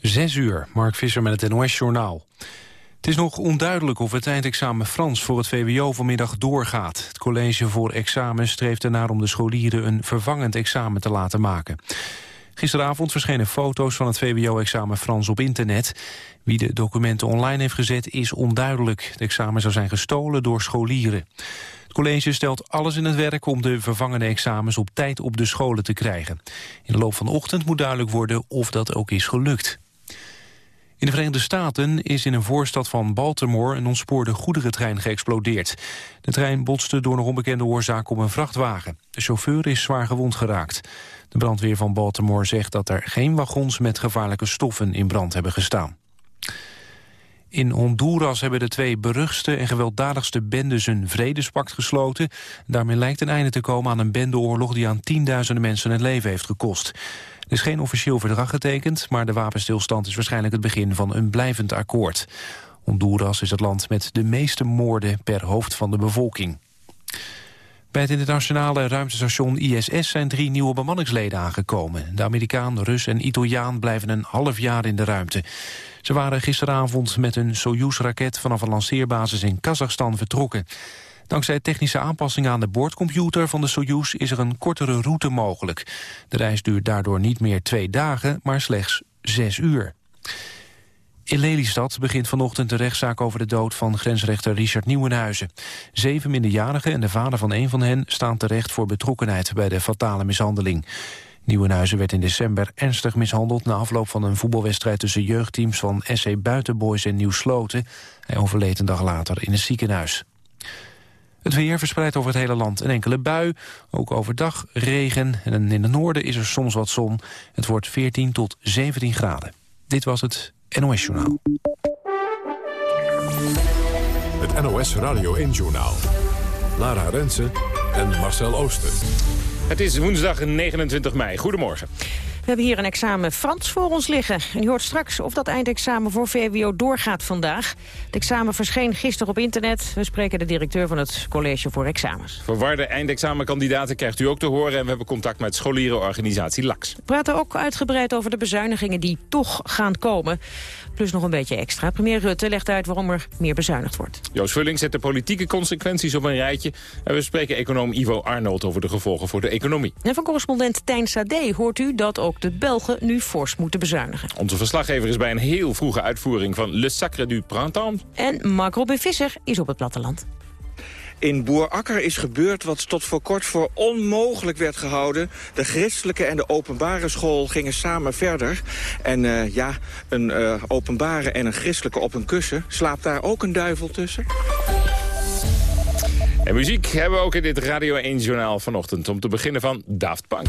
Zes uur, Mark Visser met het NOS-journaal. Het is nog onduidelijk of het eindexamen Frans voor het VWO vanmiddag doorgaat. Het college voor examen streeft ernaar om de scholieren een vervangend examen te laten maken. Gisteravond verschenen foto's van het VWO-examen Frans op internet. Wie de documenten online heeft gezet is onduidelijk. Het examen zou zijn gestolen door scholieren. Het college stelt alles in het werk om de vervangende examens op tijd op de scholen te krijgen. In de loop van de ochtend moet duidelijk worden of dat ook is gelukt. In de Verenigde Staten is in een voorstad van Baltimore een ontspoorde goederentrein geëxplodeerd. De trein botste door nog onbekende oorzaak op een vrachtwagen. De chauffeur is zwaar gewond geraakt. De brandweer van Baltimore zegt dat er geen wagons met gevaarlijke stoffen in brand hebben gestaan. In Honduras hebben de twee beruchtste en gewelddadigste bendes een vredespact gesloten. Daarmee lijkt een einde te komen aan een bendeoorlog die aan tienduizenden mensen het leven heeft gekost. Er is geen officieel verdrag getekend, maar de wapenstilstand is waarschijnlijk het begin van een blijvend akkoord. Honduras is het land met de meeste moorden per hoofd van de bevolking. Bij het internationale ruimtestation ISS zijn drie nieuwe bemanningsleden aangekomen. De Amerikaan, Rus en Italiaan blijven een half jaar in de ruimte. Ze waren gisteravond met een Soyuz-raket vanaf een lanceerbasis in Kazachstan vertrokken. Dankzij technische aanpassingen aan de boordcomputer van de Soyuz is er een kortere route mogelijk. De reis duurt daardoor niet meer twee dagen, maar slechts zes uur. In Lelystad begint vanochtend de rechtszaak over de dood van grensrechter Richard Nieuwenhuizen. Zeven minderjarigen en de vader van een van hen staan terecht voor betrokkenheid bij de fatale mishandeling. Nieuwenhuizen werd in december ernstig mishandeld na afloop van een voetbalwedstrijd tussen jeugdteams van SC Buitenboys en Nieuw Sloten. Hij overleed een dag later in het ziekenhuis. Het weer verspreidt over het hele land een enkele bui. Ook overdag regen en in het noorden is er soms wat zon. Het wordt 14 tot 17 graden. Dit was het NOS Journaal. Het NOS Radio 1 Journaal. Lara Rensen en Marcel Ooster. Het is woensdag 29 mei. Goedemorgen. We hebben hier een examen Frans voor ons liggen. En u hoort straks of dat eindexamen voor VWO doorgaat vandaag. Het examen verscheen gisteren op internet. We spreken de directeur van het College voor Examens. Verwarde eindexamenkandidaten krijgt u ook te horen... en we hebben contact met scholierenorganisatie LAX. We praten ook uitgebreid over de bezuinigingen die toch gaan komen. Plus nog een beetje extra. Premier Rutte legt uit waarom er meer bezuinigd wordt. Joost Vulling zet de politieke consequenties op een rijtje. En we spreken econoom Ivo Arnold over de gevolgen voor de economie. En van correspondent Tijn Sade hoort u dat ook de Belgen nu fors moeten bezuinigen. Onze verslaggever is bij een heel vroege uitvoering van Le Sacre du Printemps. En Mark Robin Visser is op het platteland. In Boerakker is gebeurd wat tot voor kort voor onmogelijk werd gehouden. De christelijke en de openbare school gingen samen verder. En uh, ja, een uh, openbare en een christelijke op een kussen. Slaapt daar ook een duivel tussen? En muziek hebben we ook in dit Radio 1-journaal vanochtend. Om te beginnen van Daft Punk.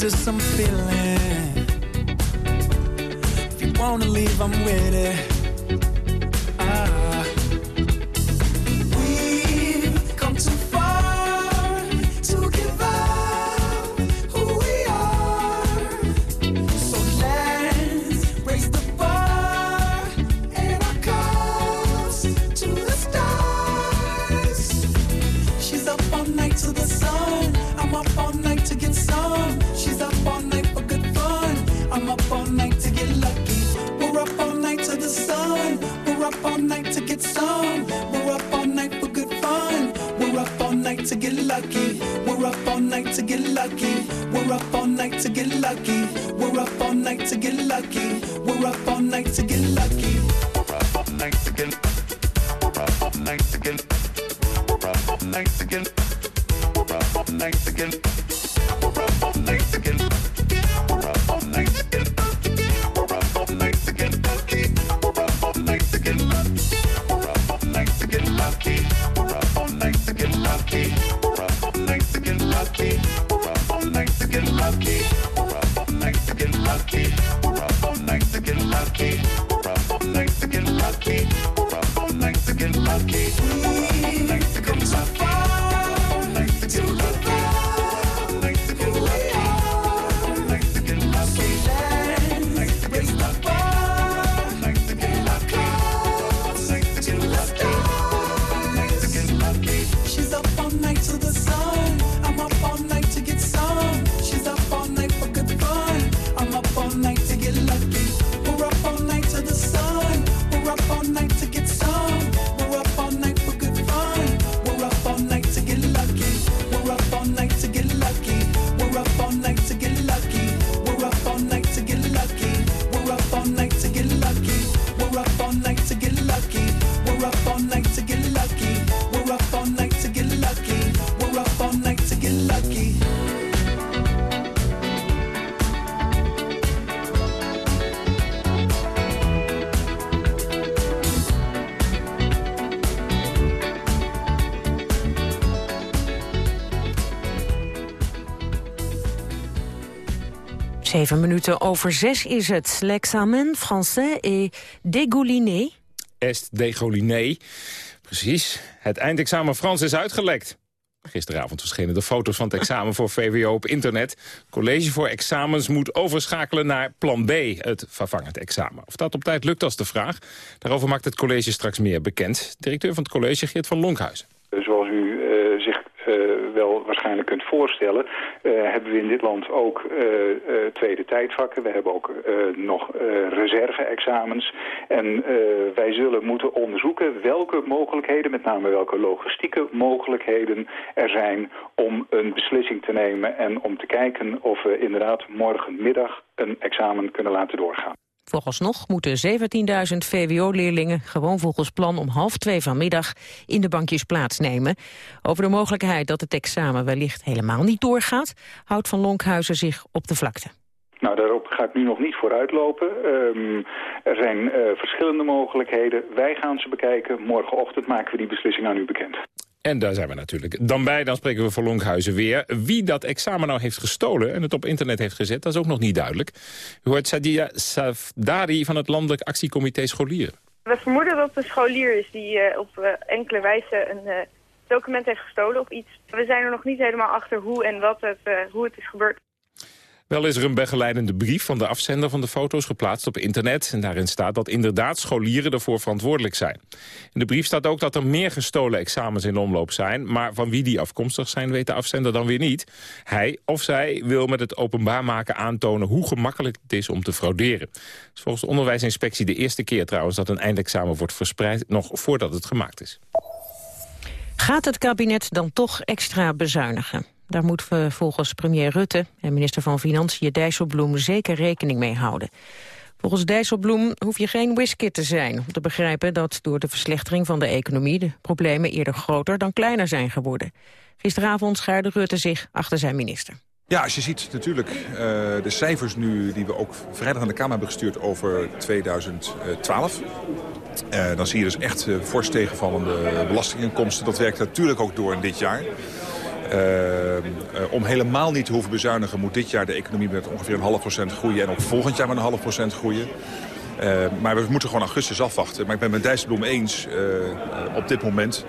What is this I'm feeling? nights again. We're up all nights again. We're up all nights again. Zeven minuten over zes is het. L'examen français est dégouliné. Est degoliné. Precies. Het eindexamen Frans is uitgelekt. Gisteravond verschenen de foto's van het examen voor VWO op internet. College voor examens moet overschakelen naar plan B, het vervangend examen. Of dat op tijd lukt, als de vraag. Daarover maakt het college straks meer bekend. Directeur van het college, Geert van Lonkhuizen. Zoals u eh, zich eh, wel waarschijnlijk kunt voorstellen... eh, hebben we in dit land ook eh, eh, tweede tijdvakken. We hebben ook nog reserve-examens. En wij zullen moeten onderzoeken welke mogelijkheden... met name welke logistieke mogelijkheden er zijn... om een beslissing te nemen en om te kijken of we inderdaad morgenmiddag... een examen kunnen laten doorgaan. Vooralsnog moeten 17.000 VWO-leerlingen gewoon volgens plan om half twee vanmiddag in de bankjes plaatsnemen. Over de mogelijkheid dat het examen wellicht helemaal niet doorgaat, houdt Van Lonkhuizen zich op de vlakte. Nou, daarop ga ik nu nog niet vooruitlopen. Ehm er zijn eh, verschillende mogelijkheden. Wij gaan ze bekijken. Morgenochtend maken we die beslissing aan u bekend. En daar zijn we natuurlijk dan bij. Dan spreken we voor Lonkhuizen weer. Wie dat examen nou heeft gestolen en het op internet heeft gezet... dat is ook nog niet duidelijk. U hoort Sadia Safdari van het Landelijk Actiecomité Scholieren. We vermoeden dat het een scholier is die eh, op eh, enkele wijze een eh, document heeft gestolen of iets. We zijn er nog niet helemaal achter hoe en wat het, hoe het is gebeurd. Wel is er een begeleidende brief van de afzender van de foto's geplaatst op internet. En daarin staat dat inderdaad scholieren ervoor verantwoordelijk zijn. In de brief staat ook dat er meer gestolen examens in omloop zijn. Maar van wie die afkomstig zijn weet de afzender dan weer niet. Hij of zij wil met het openbaar maken aantonen hoe gemakkelijk het is om te frauderen. Het is volgens de onderwijsinspectie de eerste keer trouwens dat een eindexamen wordt verspreid. Nog voordat het gemaakt is. Gaat het kabinet dan toch extra bezuinigen? Daar moet we volgens premier Rutte en minister van Financiën Dijsselbloem zeker rekening mee houden. Volgens Dijsselbloem hoef je geen whiskit te zijn om te begrijpen dat door de verslechtering van de economie de problemen eerder groter dan kleiner zijn geworden. Gisteravond schaarde Rutte zich achter zijn minister. Ja, als je ziet natuurlijk uh, de cijfers nu die we ook vrijdag aan de Kamer hebben gestuurd over 2012. Uh, dan zie je dus echt uh, fors tegenvallende belastinginkomsten. Dat werkt natuurlijk ook door in dit jaar. Uh, uh, om helemaal niet te hoeven bezuinigen moet dit jaar de economie met ongeveer een half procent groeien. En ook volgend jaar met een half procent groeien. Uh, maar we moeten gewoon augustus afwachten. Maar ik ben met Dijsselbloem eens op dit moment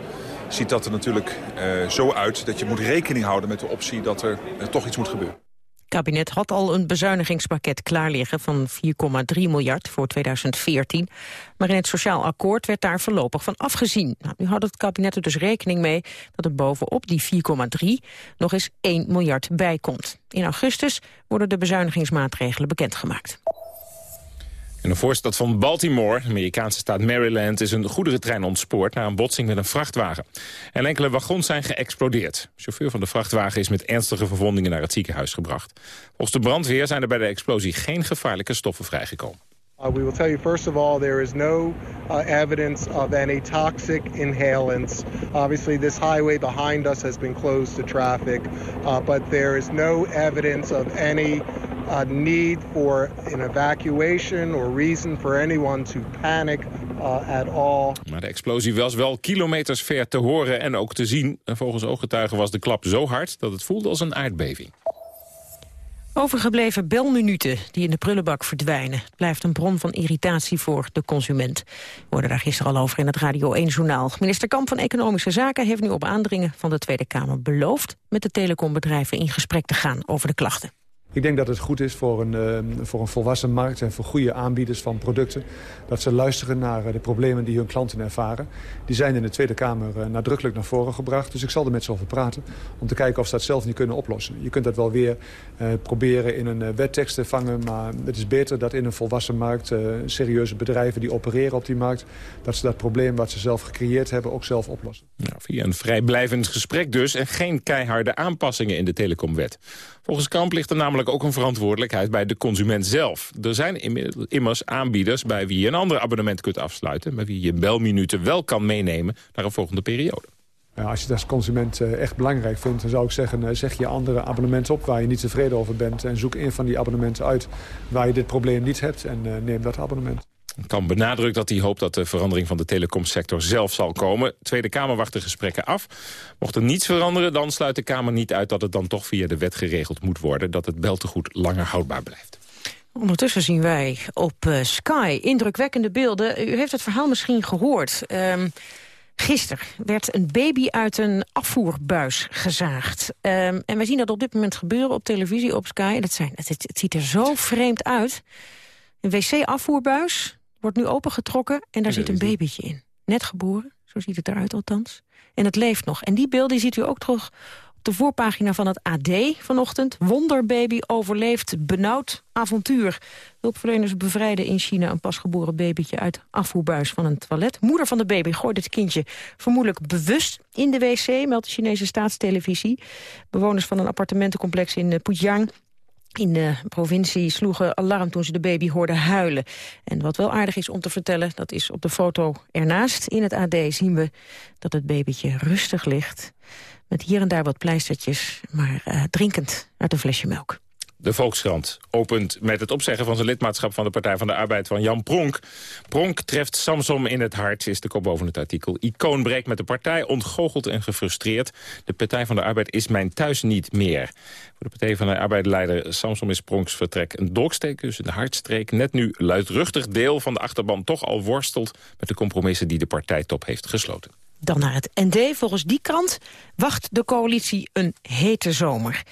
ziet dat er natuurlijk uh, zo uit dat je moet rekening houden met de optie dat er toch iets moet gebeuren. Kabinet had al een bezuinigingspakket klaar liggen van 4,3 miljard voor 2014. Maar in het sociaal akkoord werd daar voorlopig van afgezien. Nou, nu houdt het kabinet er dus rekening mee dat er bovenop die 4,3 nog eens 1 miljard bij komt. In augustus worden de bezuinigingsmaatregelen bekendgemaakt. In een voorstad van Baltimore, de Amerikaanse staat Maryland... is een goederentrein ontspoord na een botsing met een vrachtwagen. En enkele wagons zijn geëxplodeerd. De chauffeur van de vrachtwagen is met ernstige verwondingen naar het ziekenhuis gebracht. Volgens de brandweer zijn er bij de explosie geen gevaarlijke stoffen vrijgekomen. Uh, we will tell you first of all, there is no uh, evidence of any toxic inhalants. Obviously, this highway behind us has been closed to traffic, uh, but there is no evidence of any need for an evacuation or reason for anyone to panic at all. Maar de explosie was wel kilometers ver te horen en ook te zien. En volgens ooggetuigen was de klap zo hard dat het voelde als een aardbeving. Overgebleven belminuten die in de prullenbak verdwijnen... blijft een bron van irritatie voor de consument. We hoorden daar gisteren al over in het Radio 1-journaal. Minister Kamp van Economische Zaken heeft nu op aandringen van de Tweede Kamer beloofd... met de telecombedrijven in gesprek te gaan over de klachten. Ik denk dat het goed is voor een, uh, voor een volwassen markt en voor goede aanbieders van producten... dat ze luisteren naar uh, de problemen die hun klanten ervaren. Die zijn in de Tweede Kamer uh, nadrukkelijk naar voren gebracht. Dus ik zal er met ze over praten om te kijken of ze dat zelf niet kunnen oplossen. Je kunt dat wel weer proberen in een wettekst te vangen... maar het is beter dat in een volwassen markt serieuze bedrijven die opereren op die markt... dat ze dat probleem wat ze zelf gecreëerd hebben ook zelf oplossen. Ja, via een vrijblijvend gesprek dus en geen keiharde aanpassingen in de telecomwet. Volgens Kamp ligt er namelijk ook een verantwoordelijkheid bij de consument zelf. Er zijn immers aanbieders bij wie je een ander abonnement kunt afsluiten... bij wie je belminuten wel kan meenemen naar een volgende periode. Als je het als consument uh, echt belangrijk vindt, dan zou ik zeggen... Uh, zeg je andere abonnementen op waar je niet tevreden over bent... en zoek een van die abonnementen uit waar je dit probleem niet hebt... en uh, neem dat abonnement. Kan benadrukt dat hij hoopt dat de verandering van de telecomsector zelf zal komen. Tweede Kamer wacht de gesprekken af. Mocht er niets veranderen, dan sluit de Kamer niet uit... dat het dan toch via de wet geregeld moet worden... dat het beltegoed langer houdbaar blijft. Ondertussen zien wij op uh, Sky indrukwekkende beelden. U heeft het verhaal misschien gehoord. Um, Gisteren werd een baby uit een afvoerbuis gezaagd. Um, en wij zien dat op dit moment gebeuren op televisie, op Sky. Dat zijn, het, het ziet er zo vreemd uit. Een wc-afvoerbuis wordt nu opengetrokken en daar zit een babytje in. Net geboren, zo ziet het eruit althans. En het leeft nog. En die beelden ziet u ook terug op de voorpagina van het AD vanochtend. Wonderbaby overleeft benauwd avontuur. Hulpverleners bevrijden in China een pasgeboren babytje uit afvoerbuis van een toilet. Moeder van de baby gooit het kindje vermoedelijk bewust in de wc, meldt de Chinese staatstelevisie. Bewoners van een appartementencomplex in eh, Puyang in de provincie sloegen alarm toen ze de baby hoorden huilen. En wat wel aardig is om te vertellen, dat is op de foto ernaast. In het AD zien we dat het babytje rustig ligt. Met hier en daar wat pleistertjes, maar uh, drinkend uit een flesje melk. De Volkskrant opent met het opzeggen van zijn lidmaatschap van de Partij van de Arbeid van Jan Pronk. Pronk treft Samsom in het hart, is de kop boven het artikel. Icoon breekt met de partij, ontgoocheld en gefrustreerd. De Partij van de Arbeid is mijn thuis niet meer. Voor de Partij van de Arbeid-leider Samsom is Pronks vertrek een dolksteek, dus de hartstreek. Net nu luidruchtig deel van de achterban toch al worstelt met de compromissen die de partijtop heeft gesloten. Dan naar het ND. Volgens die krant wacht de coalitie een hete zomer.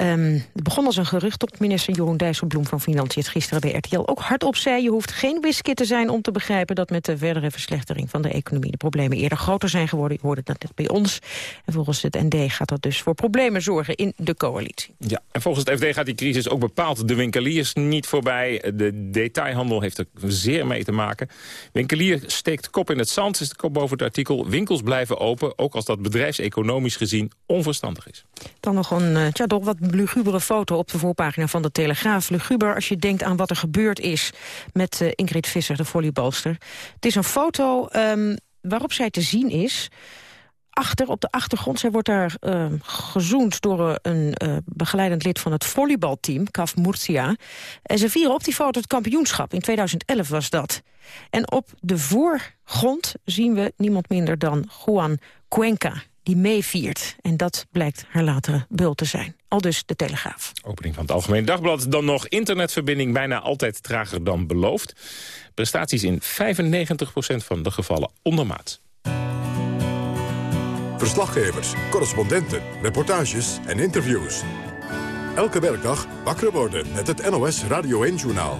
Um, het begon als een gerucht op minister Jeroen Dijsselbloem van Financiën... het gisteren bij RTL ook hardop zei... je hoeft geen wiskit te zijn om te begrijpen... dat met de verdere verslechtering van de economie... de problemen eerder groter zijn geworden. Je hoorde dat net bij ons. En volgens het ND gaat dat dus voor problemen zorgen in de coalitie. Ja, en volgens het FD gaat die crisis ook bepaald de winkeliers niet voorbij. De detailhandel heeft er zeer mee te maken. Winkelier steekt kop in het zand, is de kop boven het artikel. Winkels blijven open, ook als dat bedrijfseconomisch gezien onverstandig is. Dan nog een, uh, tja, toch wat lugubere foto op de voorpagina van de Telegraaf. Luguber als je denkt aan wat er gebeurd is met uh, Ingrid Visser, de volleybalster. Het is een foto um, waarop zij te zien is achter, op de achtergrond. Zij wordt daar uh, gezoend door een uh, begeleidend lid van het volleybalteam, Kaf Murcia. En ze vieren op die foto het kampioenschap. In 2011 was dat. En op de voorgrond zien we niemand minder dan Juan Cuenca die meeviert. En dat blijkt haar latere bul te zijn. Al dus de Telegraaf. Opening van het Algemeen Dagblad. Dan nog internetverbinding bijna altijd trager dan beloofd. Prestaties in 95% van de gevallen ondermaat. Verslaggevers, correspondenten, reportages en interviews. Elke werkdag wakker worden met het NOS Radio 1-journaal.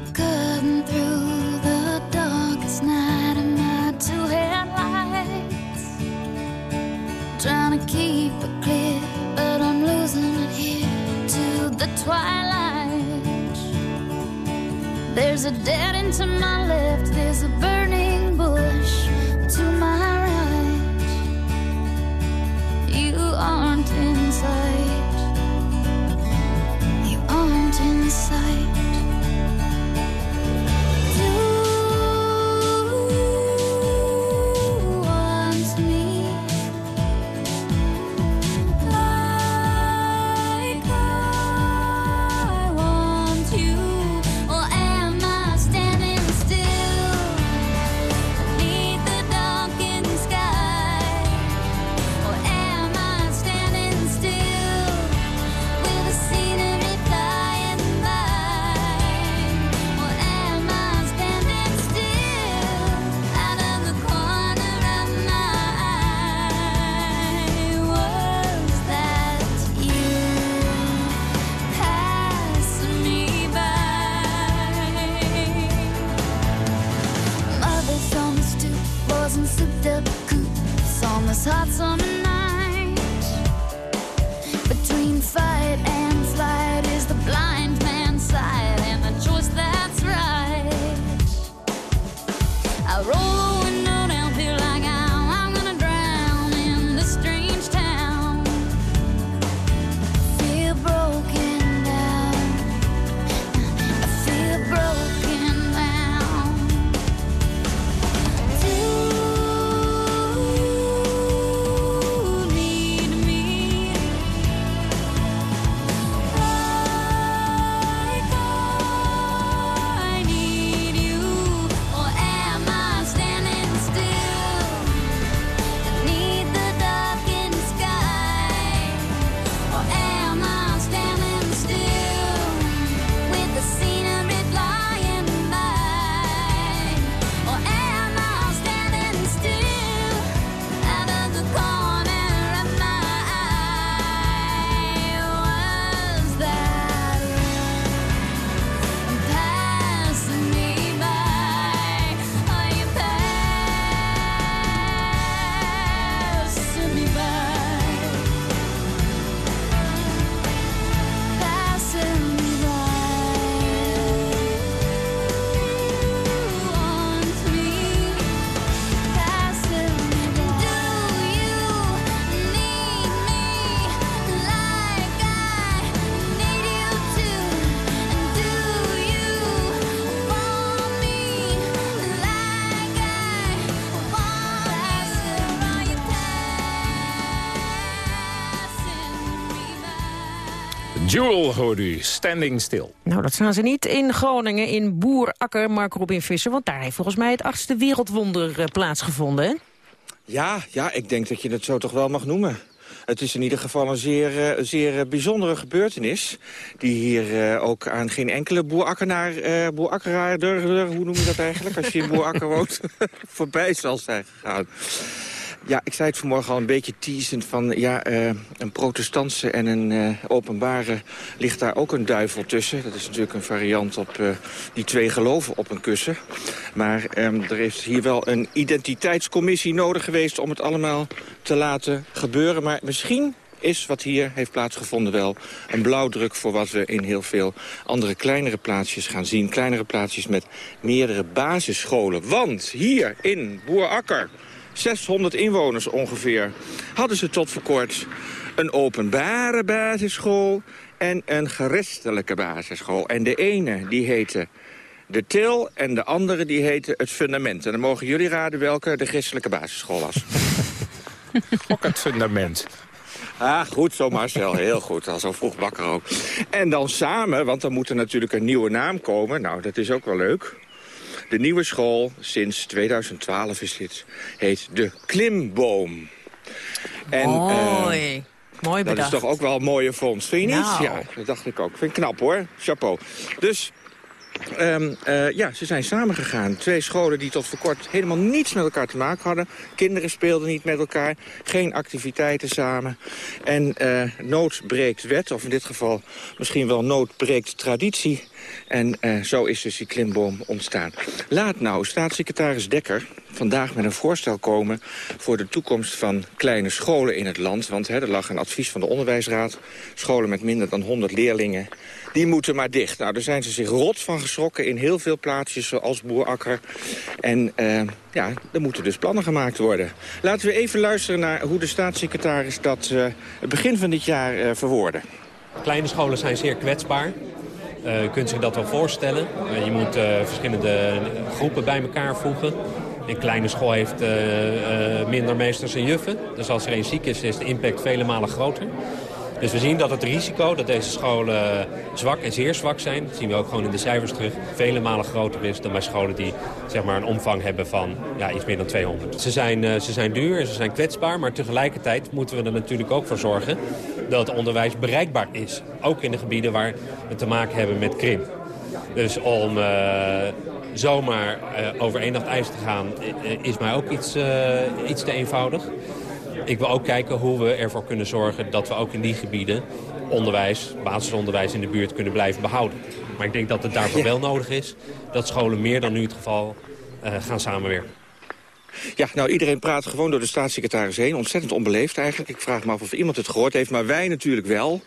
Jewel hoorde u, Standing Still. Nou, dat staan ze niet in Groningen, in Boerakker, Mark Robin Visser. Want daar heeft volgens mij het achtste wereldwonder eh, plaatsgevonden, hè? Ja, ja, ik denk dat je het zo toch wel mag noemen. Het is in ieder geval een zeer, eh, zeer eh, bijzondere gebeurtenis... die hier eh, ook aan geen enkele boerakkenaar, eh boerakkeraar, dur- hoe noem je dat eigenlijk... als je in boerakker woont, voorbij zal zijn gegaan. Ja, ik zei het vanmorgen al een beetje teasend van... ja, eh, een protestantse en een eh, openbare ligt daar ook een duivel tussen. Dat is natuurlijk een variant op eh, die twee geloven op een kussen. Maar ehm, er is hier wel een identiteitscommissie nodig geweest... om het allemaal te laten gebeuren. Maar misschien is wat hier heeft plaatsgevonden wel een blauwdruk... voor wat we in heel veel andere kleinere plaatsjes gaan zien. Kleinere plaatsjes met meerdere basisscholen. Want hier in Boerakker... 600 inwoners ongeveer, hadden ze tot voor kort een openbare basisschool en een christelijke basisschool. En de ene die heette de Til en de andere die heette het Fundament. En dan mogen jullie raden welke de christelijke basisschool was. Ook het fundament. Ah, goed zo Marcel, heel goed. Al zo vroeg bakker ook. En dan samen, want dan moet er natuurlijk een nieuwe naam komen. Nou, dat is ook wel leuk. De nieuwe school, sinds 2012 is dit, heet de Klimboom. En, eh, Mooi. Mooi dat is bedacht. toch ook wel een mooie vondst, vind je niet? Nou. Ja, dat dacht ik ook. Vind ik knap hoor, chapeau. Dus, ehm, eh, ja, ze zijn samengegaan. Twee scholen die tot voor kort helemaal niets met elkaar te maken hadden. Kinderen speelden niet met elkaar, geen activiteiten samen. En eh, nood breekt wet, of in dit geval misschien wel nood breekt traditie. En eh, zo is dus die klimboom ontstaan. Laat nou staatssecretaris Dekker vandaag met een voorstel komen... voor de toekomst van kleine scholen in het land. Want hè, er lag een advies van de onderwijsraad. Scholen met minder dan 100 leerlingen, die moeten maar dicht. Nou, daar zijn ze zich rot van geschrokken in heel veel plaatsjes zoals Boerakker. En eh, ja, er moeten dus plannen gemaakt worden. Laten we even luisteren naar hoe de staatssecretaris dat eh, het begin van dit jaar verwoordde. Kleine scholen zijn zeer kwetsbaar. Uh, kunt zich dat wel voorstellen. Uh, je moet uh, verschillende groepen bij elkaar voegen. Een kleine school heeft minder meesters en juffen. Dus als er één ziek is, is de impact vele malen groter. Dus we zien dat het risico dat deze scholen zwak en zeer zwak zijn... dat zien we ook gewoon in de cijfers terug... vele malen groter is dan bij scholen die zeg maar, een omvang hebben van ja, iets meer dan 200. Ze zijn, ze zijn duur en ze zijn kwetsbaar... maar tegelijkertijd moeten we er natuurlijk ook voor zorgen... dat onderwijs bereikbaar is. Ook in de gebieden waar we te maken hebben met krimp. Dus om uh, zomaar uh, over één nacht ijs te gaan uh, is mij ook iets, iets te eenvoudig. Ik wil ook kijken hoe we ervoor kunnen zorgen dat we ook in die gebieden onderwijs, basisonderwijs in de buurt kunnen blijven behouden. Maar ik denk dat het daarvoor wel nodig is dat scholen meer dan nu het geval gaan samenwerken. Ja, nou, iedereen praat gewoon door de staatssecretaris heen. Ontzettend onbeleefd eigenlijk. Ik vraag me af of iemand het gehoord heeft, maar wij natuurlijk wel.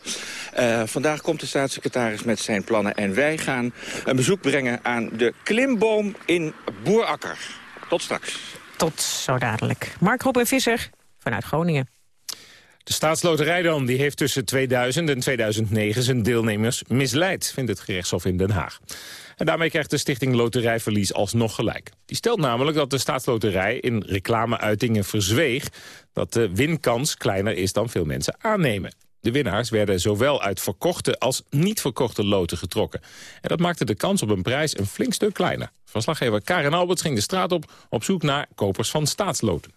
Uh, vandaag komt de staatssecretaris met zijn plannen... en wij gaan een bezoek brengen aan de klimboom in Boerakker. Tot straks. Tot zo dadelijk. Mark Robin Visser vanuit Groningen. De staatsloterij dan, die heeft tussen 2000 en 2009 zijn deelnemers misleid, vindt het gerechtshof in Den Haag. En daarmee krijgt de stichting Loterijverlies alsnog gelijk. Die stelt namelijk dat de staatsloterij in reclameuitingen verzweeg... dat de winkans kleiner is dan veel mensen aannemen. De winnaars werden zowel uit verkochte als niet verkochte loten getrokken. En dat maakte de kans op een prijs een flink stuk kleiner. Verslaggever Karen Alberts ging de straat op op zoek naar kopers van staatsloten.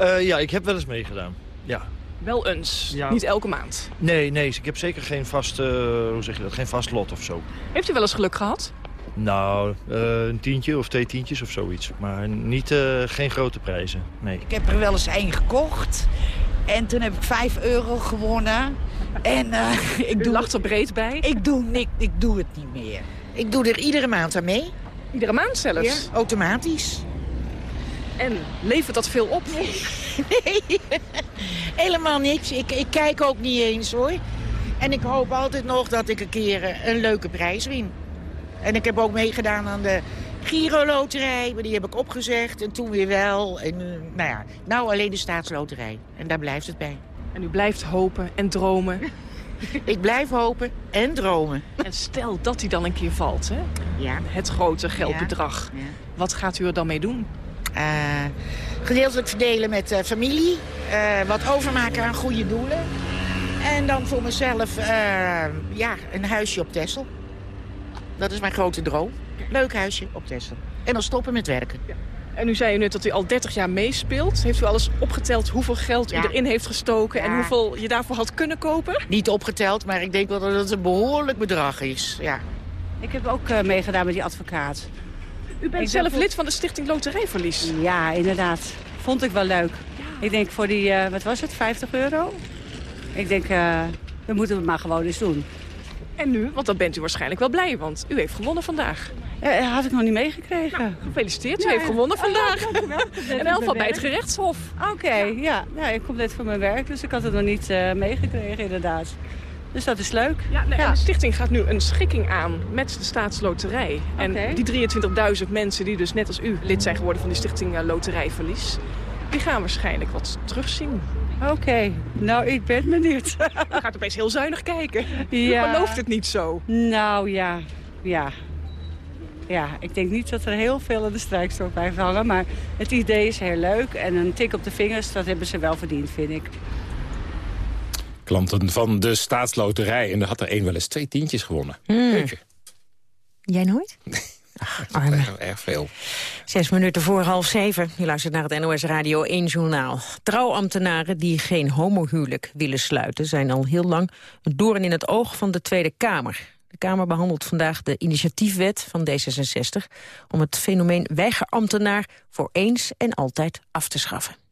Uh, ja, ik heb wel eens meegedaan. Ja. Wel eens, ja. niet elke maand? Nee, nee, ik heb zeker geen vast, uh, hoe zeg je dat, geen vast lot of zo. Heeft u wel eens geluk gehad? Nou, uh, een tientje of twee tientjes of zoiets. Maar niet, uh, geen grote prijzen, nee. Ik heb er wel eens één gekocht. En toen heb ik 5 euro gewonnen. En uh, ik U doe lacht er breed bij? Ik doe, niks, ik doe het niet meer. Ik doe er iedere maand aan mee. Iedere maand zelfs? Ja, automatisch. En levert dat veel op? Nee, helemaal niks. Ik, ik kijk ook niet eens hoor. En ik hoop altijd nog dat ik een keer een leuke prijs win. En ik heb ook meegedaan aan de Giro-loterij, maar die heb ik opgezegd. En toen weer wel. En nou ja, nou alleen de staatsloterij. En daar blijft het bij. En u blijft hopen en dromen? ik blijf hopen en dromen. En stel dat hij dan een keer valt, hè? Ja. Het grote geldbedrag. Ja. Ja. Wat gaat u er dan mee doen? Uh, gedeeltelijk verdelen met uh, familie. Uh, wat overmaken aan goede doelen. En dan voor mezelf ja, een huisje op Texel. Dat is mijn grote droom. Leuk huisje op Texel. En dan stoppen met werken. Ja. En u zei net dat u al 30 jaar meespeelt. Heeft u alles opgeteld hoeveel geld u erin heeft gestoken... en hoeveel je daarvoor had kunnen kopen? Niet opgeteld, maar ik denk wel dat het een behoorlijk bedrag is. Ja. Ik heb ook uh, meegedaan met die advocaat. U bent zelf lid van de Stichting Loterijverlies. Ja, inderdaad. Vond ik wel leuk. Ik denk voor die, eh, wat was het, 50 euro? Ik denk, eh we moeten het maar gewoon eens doen. En nu? Want dan bent u waarschijnlijk wel blij, want u heeft gewonnen vandaag. Eh, had ik nog niet meegekregen. Gefeliciteerd, u Ja, heeft gewonnen vandaag. elk geval bij het gerechtshof. Oké, ja. ja. Ik kom net van mijn werk, dus ik had het nog niet meegekregen inderdaad. Dus dat is leuk. Ja, nee, en de stichting gaat nu een schikking aan met de staatsloterij. En die 23.000 mensen die dus net als u lid zijn geworden van die stichting eh, Loterijverlies... die gaan waarschijnlijk wat terugzien. Oké, nou ik ben benieuwd. U gaat opeens heel zuinig kijken. Ja. U gelooft het niet zo. Nou ja, ja. Ja, ik denk niet dat er heel veel aan de strijkstok blijft hangen. Maar het idee is heel leuk. En een tik op de vingers, dat hebben ze wel verdiend, vind ik. Klanten van de staatsloterij. En er had er één wel eens twee tientjes gewonnen. Hmm. Jij nooit? Arme. Erg veel. Zes minuten voor half zeven. Je luistert naar het NOS Radio 1 Journaal. Trouwambtenaren die geen homohuwelijk willen sluiten... zijn al heel lang een doorn in het oog van de Tweede Kamer. De Kamer behandelt vandaag de initiatiefwet van D66... om het fenomeen weigerambtenaar voor eens en altijd af te schaffen.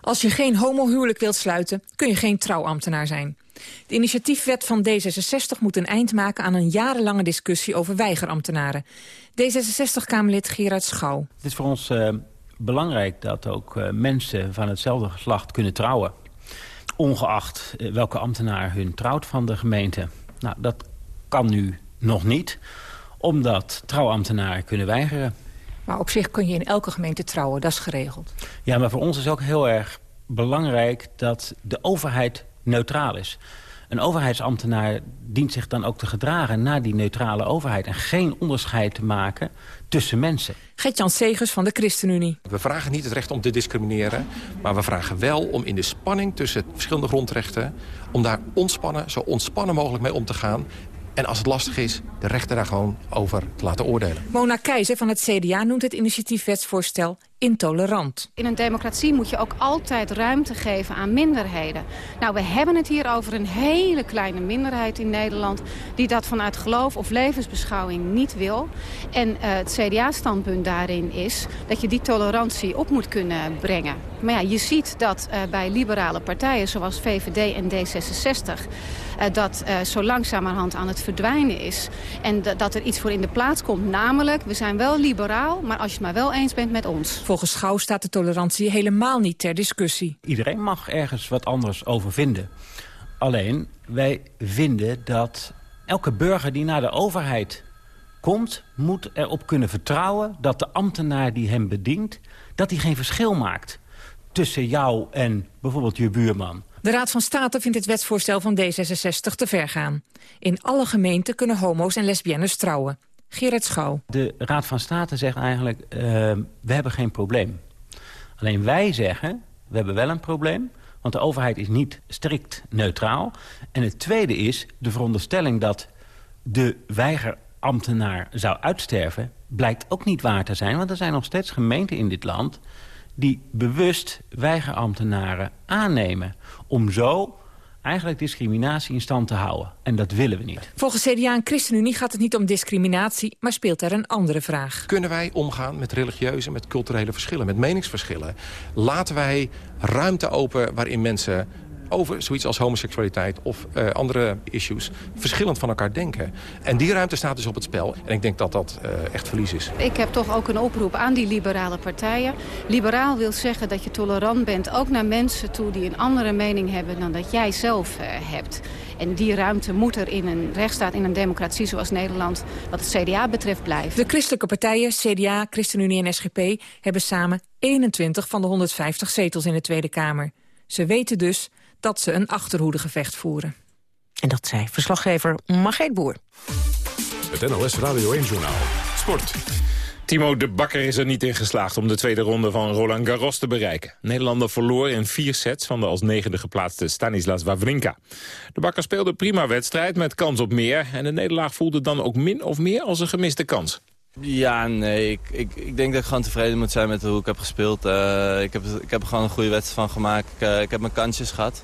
Als je geen homohuwelijk wilt sluiten, kun je geen trouwambtenaar zijn. De initiatiefwet van D66 moet een eind maken aan een jarenlange discussie over weigerambtenaren. D66-Kamerlid Gerard Schouw. Het is voor ons eh, belangrijk dat ook eh, mensen van hetzelfde geslacht kunnen trouwen. Ongeacht eh, welke ambtenaar hun trouwt van de gemeente. Nou, dat kan nu nog niet, omdat trouwambtenaren kunnen weigeren. Maar op zich kun je in elke gemeente trouwen, dat is geregeld. Ja, maar voor ons is ook heel erg belangrijk dat de overheid neutraal is. Een overheidsambtenaar dient zich dan ook te gedragen naar die neutrale overheid... en geen onderscheid te maken tussen mensen. Gert-Jan Segers van de ChristenUnie. We vragen niet het recht om te discrimineren... maar we vragen wel om in de spanning tussen verschillende grondrechten... om daar ontspannen, zo ontspannen mogelijk mee om te gaan... En als het lastig is, de rechter daar gewoon over te laten oordelen. Mona Keizer van het CDA noemt het initiatiefwetsvoorstel intolerant. In een democratie moet je ook altijd ruimte geven aan minderheden. Nou, we hebben het hier over een hele kleine minderheid in Nederland... die dat vanuit geloof of levensbeschouwing niet wil. En uh, het CDA-standpunt daarin is dat je die tolerantie op moet kunnen brengen. Maar ja, je ziet dat uh, bij liberale partijen zoals VVD en D66... Uh, dat uh, zo langzamerhand aan het verdwijnen is. En dat er iets voor in de plaats komt. Namelijk, we zijn wel liberaal, maar als je het maar wel eens bent met ons. Volgens Schouw staat de tolerantie helemaal niet ter discussie. Iedereen mag ergens wat anders over vinden. Alleen, wij vinden dat elke burger die naar de overheid komt... moet erop kunnen vertrouwen dat de ambtenaar die hem bedient... dat hij geen verschil maakt tussen jou en bijvoorbeeld je buurman. De Raad van State vindt het wetsvoorstel van D66 te ver gaan. In alle gemeenten kunnen homo's en lesbiennes trouwen. Gerrit Schouw. De Raad van State zegt eigenlijk, uh, we hebben geen probleem. Alleen wij zeggen, we hebben wel een probleem... want de overheid is niet strikt neutraal. En het tweede is de veronderstelling dat de weigerambtenaar zou uitsterven... blijkt ook niet waar te zijn, want er zijn nog steeds gemeenten in dit land die bewust weigerambtenaren aannemen... om zo eigenlijk discriminatie in stand te houden. En dat willen we niet. Volgens CDA en ChristenUnie gaat het niet om discriminatie... maar speelt er een andere vraag. Kunnen wij omgaan met religieuze, met culturele verschillen, met meningsverschillen? Laten wij ruimte open waarin mensen over zoiets als homoseksualiteit of uh, andere issues verschillend van elkaar denken. En die ruimte staat dus op het spel. En ik denk dat dat uh, echt verlies is. Ik heb toch ook een oproep aan die liberale partijen. Liberaal wil zeggen dat je tolerant bent ook naar mensen toe die een andere mening hebben dan dat jij zelf uh, hebt. En die ruimte moet er in een rechtsstaat, in een democratie zoals Nederland, wat het CDA betreft, blijven. De christelijke partijen, CDA, ChristenUnie en SGP, hebben samen 21 van de 150 zetels in de Tweede Kamer. Ze weten dus dat ze een achterhoedegevecht voeren. En dat zei verslaggever Margreet Boer. Het NLS Radio 1-journaal. Sport. Timo de Bakker is er niet in geslaagd om de tweede ronde van Roland Garros te bereiken. Nederlander verloor in vier sets van de als negende geplaatste Stanislas Wawrinka. De Bakker speelde prima wedstrijd met kans op meer... en de nederlaag voelde dan ook min of meer als een gemiste kans. Ja, nee. Ik, ik, ik denk dat ik gewoon tevreden moet zijn met hoe ik heb gespeeld. Uh, ik, heb, ik heb er gewoon een goede wedstrijd van gemaakt. Ik, uh, ik heb mijn kansjes gehad.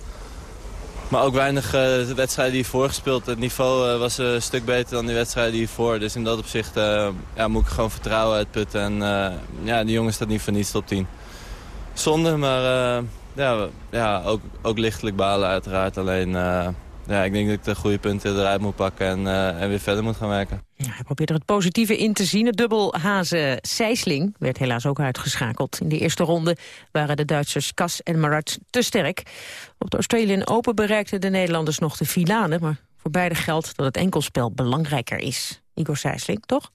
Maar ook weinig uh, wedstrijden die hiervoor gespeeld. Het niveau was een stuk beter dan die wedstrijden hiervoor. Dus in dat opzicht ja, moet ik gewoon vertrouwen uitputten. En ja, die jongen staat niet voor niets top 10. Zonde, maar ja, ja, ook, ook lichtelijk balen uiteraard. Alleen ja, ik denk dat ik de goede punten eruit moet pakken en, uh, en weer verder moet gaan werken. Ja, hij probeert er het positieve in te zien. Het dubbel Hazen-Sijsling werd helaas ook uitgeschakeld. In de eerste ronde waren de Duitsers Kas en Marat te sterk. Op de Australian Open bereikten de Nederlanders nog de finale... maar voor beide geldt dat het enkelspel belangrijker is. Igor Sijsling, toch?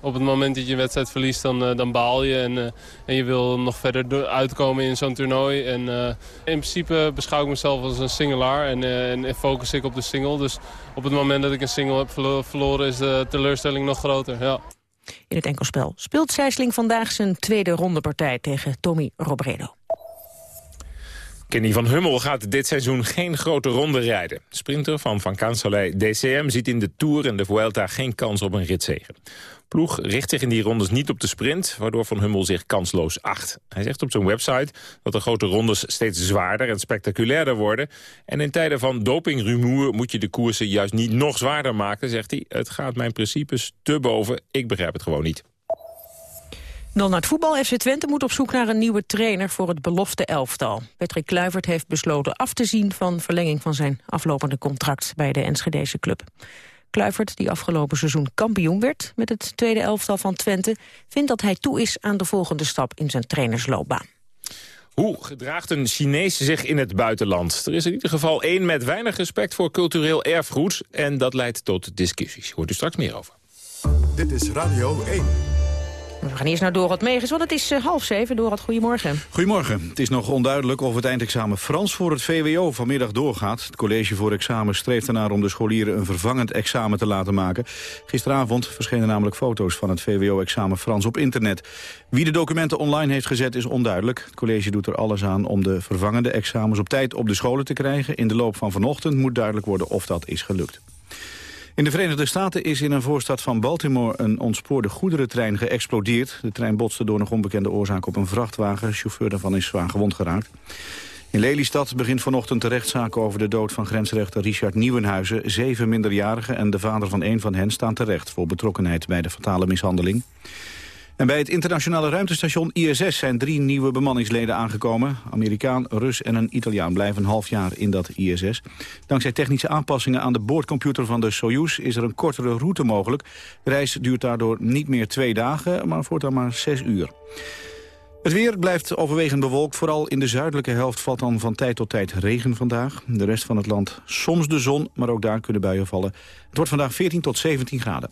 Op het moment dat je een wedstrijd verliest, dan, uh, dan baal je. En, uh, en je wil nog verder uitkomen in zo'n toernooi. En uh, in principe beschouw ik mezelf als een singelaar en, en focus ik op de single. Dus op het moment dat ik een single heb verlo verloren is de teleurstelling nog groter. Ja. In het enkelspel speelt Sijsling vandaag zijn tweede rondepartij tegen Tommy Robredo. Kenny van Hummel gaat dit seizoen geen grote ronde rijden. Sprinter van Van Cansoleil DCM ziet in de Tour en de Vuelta geen kans op een ritzegen ploeg richt zich in die rondes niet op de sprint... waardoor Van Hummel zich kansloos acht. Hij zegt op zijn website dat de grote rondes steeds zwaarder en spectaculairder worden. En in tijden van dopingrumoer moet je de koersen juist niet nog zwaarder maken, zegt hij. Het gaat mijn principes te boven, ik begrijp het gewoon niet. Dan naar het voetbal. FC Twente moet op zoek naar een nieuwe trainer voor het belofte elftal. Patrick Kluivert heeft besloten af te zien van verlenging van zijn aflopende contract bij de Enschedese club. Kluivert, die afgelopen seizoen kampioen werd met het tweede elftal van Twente, vindt dat hij toe is aan de volgende stap in zijn trainersloopbaan. Hoe gedraagt een Chinees zich in het buitenland? Er is in ieder geval één met weinig respect voor cultureel erfgoed... en dat leidt tot discussies. Hoort u straks meer over. Dit is Radio 1. We gaan eerst naar Dorot Megens, want het is uh, half zeven. Dorot, goedemorgen. Goedemorgen. Het is nog onduidelijk of het eindexamen Frans voor het VWO vanmiddag doorgaat. Het college voor examen streeft ernaar om de scholieren een vervangend examen te laten maken. Gisteravond verschenen namelijk foto's van het VWO-examen Frans op internet. Wie de documenten online heeft gezet is onduidelijk. Het college doet er alles aan om de vervangende examens op tijd op de scholen te krijgen. In de loop van vanochtend moet duidelijk worden of dat is gelukt. In de Verenigde Staten is in een voorstad van Baltimore een ontspoorde goederentrein geëxplodeerd. De trein botste door nog onbekende oorzaak op een vrachtwagen. De chauffeur daarvan is zwaar gewond geraakt. In Lelystad begint vanochtend de rechtszaak over de dood van grensrechter Richard Nieuwenhuizen. Zeven minderjarigen en de vader van een van hen staan terecht voor betrokkenheid bij de fatale mishandeling. En bij het internationale ruimtestation ISS zijn drie nieuwe bemanningsleden aangekomen. Amerikaan, Rus en een Italiaan blijven een half jaar in dat ISS. Dankzij technische aanpassingen aan de boordcomputer van de Soyuz is er een kortere route mogelijk. De reis duurt daardoor niet meer twee dagen, maar voortaan maar zes uur. Het weer blijft overwegend bewolkt. Vooral in de zuidelijke helft valt dan van tijd tot tijd regen vandaag. De rest van het land soms de zon, maar ook daar kunnen buien vallen. Het wordt vandaag 14 tot 17 graden.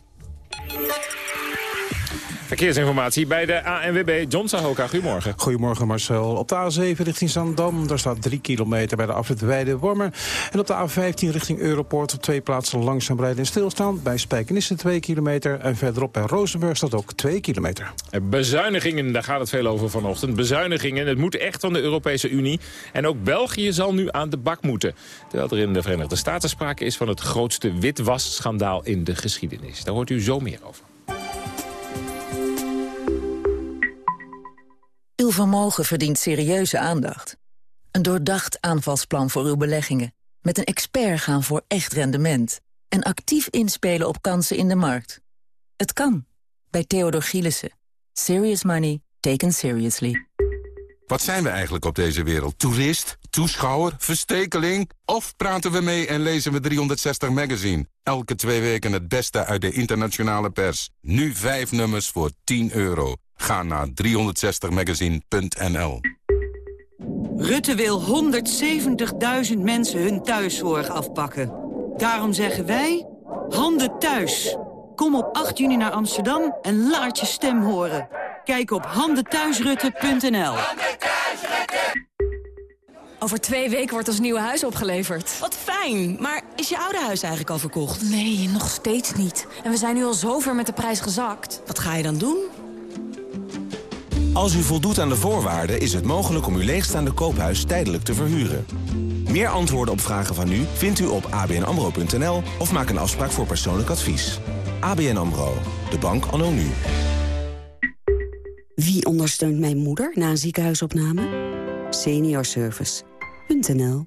Verkeersinformatie bij de ANWB. John Sahoka, goedemorgen. Goedemorgen Marcel. Op de A7 richting Zandam, daar staat 3 kilometer bij de afrit Weide-Wormer. En op de A15 richting Europoort op twee plaatsen langzaam rijden en stilstaan. Bij Spijkenisse 2 kilometer en verderop bij Rozenburg staat ook 2 kilometer. Bezuinigingen, daar gaat het veel over vanochtend. Bezuinigingen, het moet echt van de Europese Unie. En ook België zal nu aan de bak moeten. Terwijl er in de Verenigde Staten sprake is van het grootste witwasschandaal in de geschiedenis. Daar hoort u zo meer over. Vermogen verdient serieuze aandacht. Een doordacht aanvalsplan voor uw beleggingen. Met een expert gaan voor echt rendement. En actief inspelen op kansen in de markt. Het kan. Bij Theodor Gielissen. Serious money taken seriously. Wat zijn we eigenlijk op deze wereld? Toerist? Toeschouwer? Verstekeling? Of praten we mee en lezen we 360 Magazine? Elke twee weken het beste uit de internationale pers. Nu vijf nummers voor 10 euro. Ga naar 360magazine.nl. Rutte wil 170.000 mensen hun thuiszorg afpakken. Daarom zeggen wij, handen thuis. Kom op 8 juni naar Amsterdam en laat je stem horen. Kijk op handenthuisrutte.nl. Over twee weken wordt ons nieuwe huis opgeleverd. Wat fijn, maar is je oude huis eigenlijk al verkocht? Nee, nog steeds niet. En we zijn nu al zover met de prijs gezakt. Wat ga je dan doen? Als u voldoet aan de voorwaarden is het mogelijk om uw leegstaande koophuis tijdelijk te verhuren. Meer antwoorden op vragen van u vindt u op abnamro.nl of maak een afspraak voor persoonlijk advies. ABN AMRO, de bank anno nu. Wie ondersteunt mijn moeder na een ziekenhuisopname? Seniorservice.nl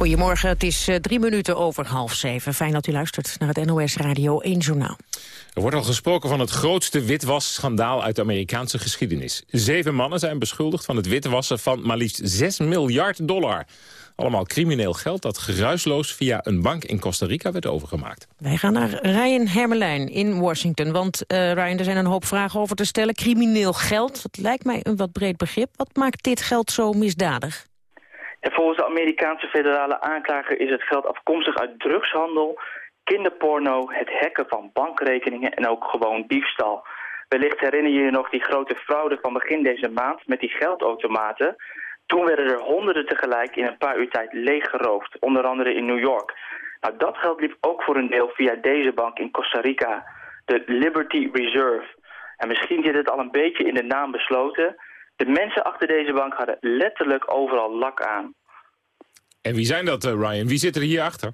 Goedemorgen, het is uh, drie minuten over half zeven. Fijn dat u luistert naar het NOS Radio 1 Journaal. Er wordt al gesproken van het grootste witwasschandaal uit de Amerikaanse geschiedenis. Zeven mannen zijn beschuldigd van het witwassen van maar liefst 6 miljard dollar. Allemaal crimineel geld dat geruisloos via een bank in Costa Rica werd overgemaakt. Wij gaan naar Ryan Hermelijn in Washington. Want uh, Ryan, er zijn een hoop vragen over te stellen. Crimineel geld, dat lijkt mij een wat breed begrip. Wat maakt dit geld zo misdadig? En volgens de Amerikaanse federale aanklager is het geld afkomstig uit drugshandel, kinderporno, het hacken van bankrekeningen en ook gewoon diefstal. Wellicht herinner je je nog die grote fraude van begin deze maand met die geldautomaten. Toen werden er honderden tegelijk in een paar uur tijd leeggeroofd, onder andere in New York. Nou, dat geld liep ook voor een deel via deze bank in Costa Rica, de Liberty Reserve. En misschien zit het al een beetje in de naam besloten. De mensen achter deze bank hadden letterlijk overal lak aan. En wie zijn dat, uh, Ryan? Wie zit er hier achter?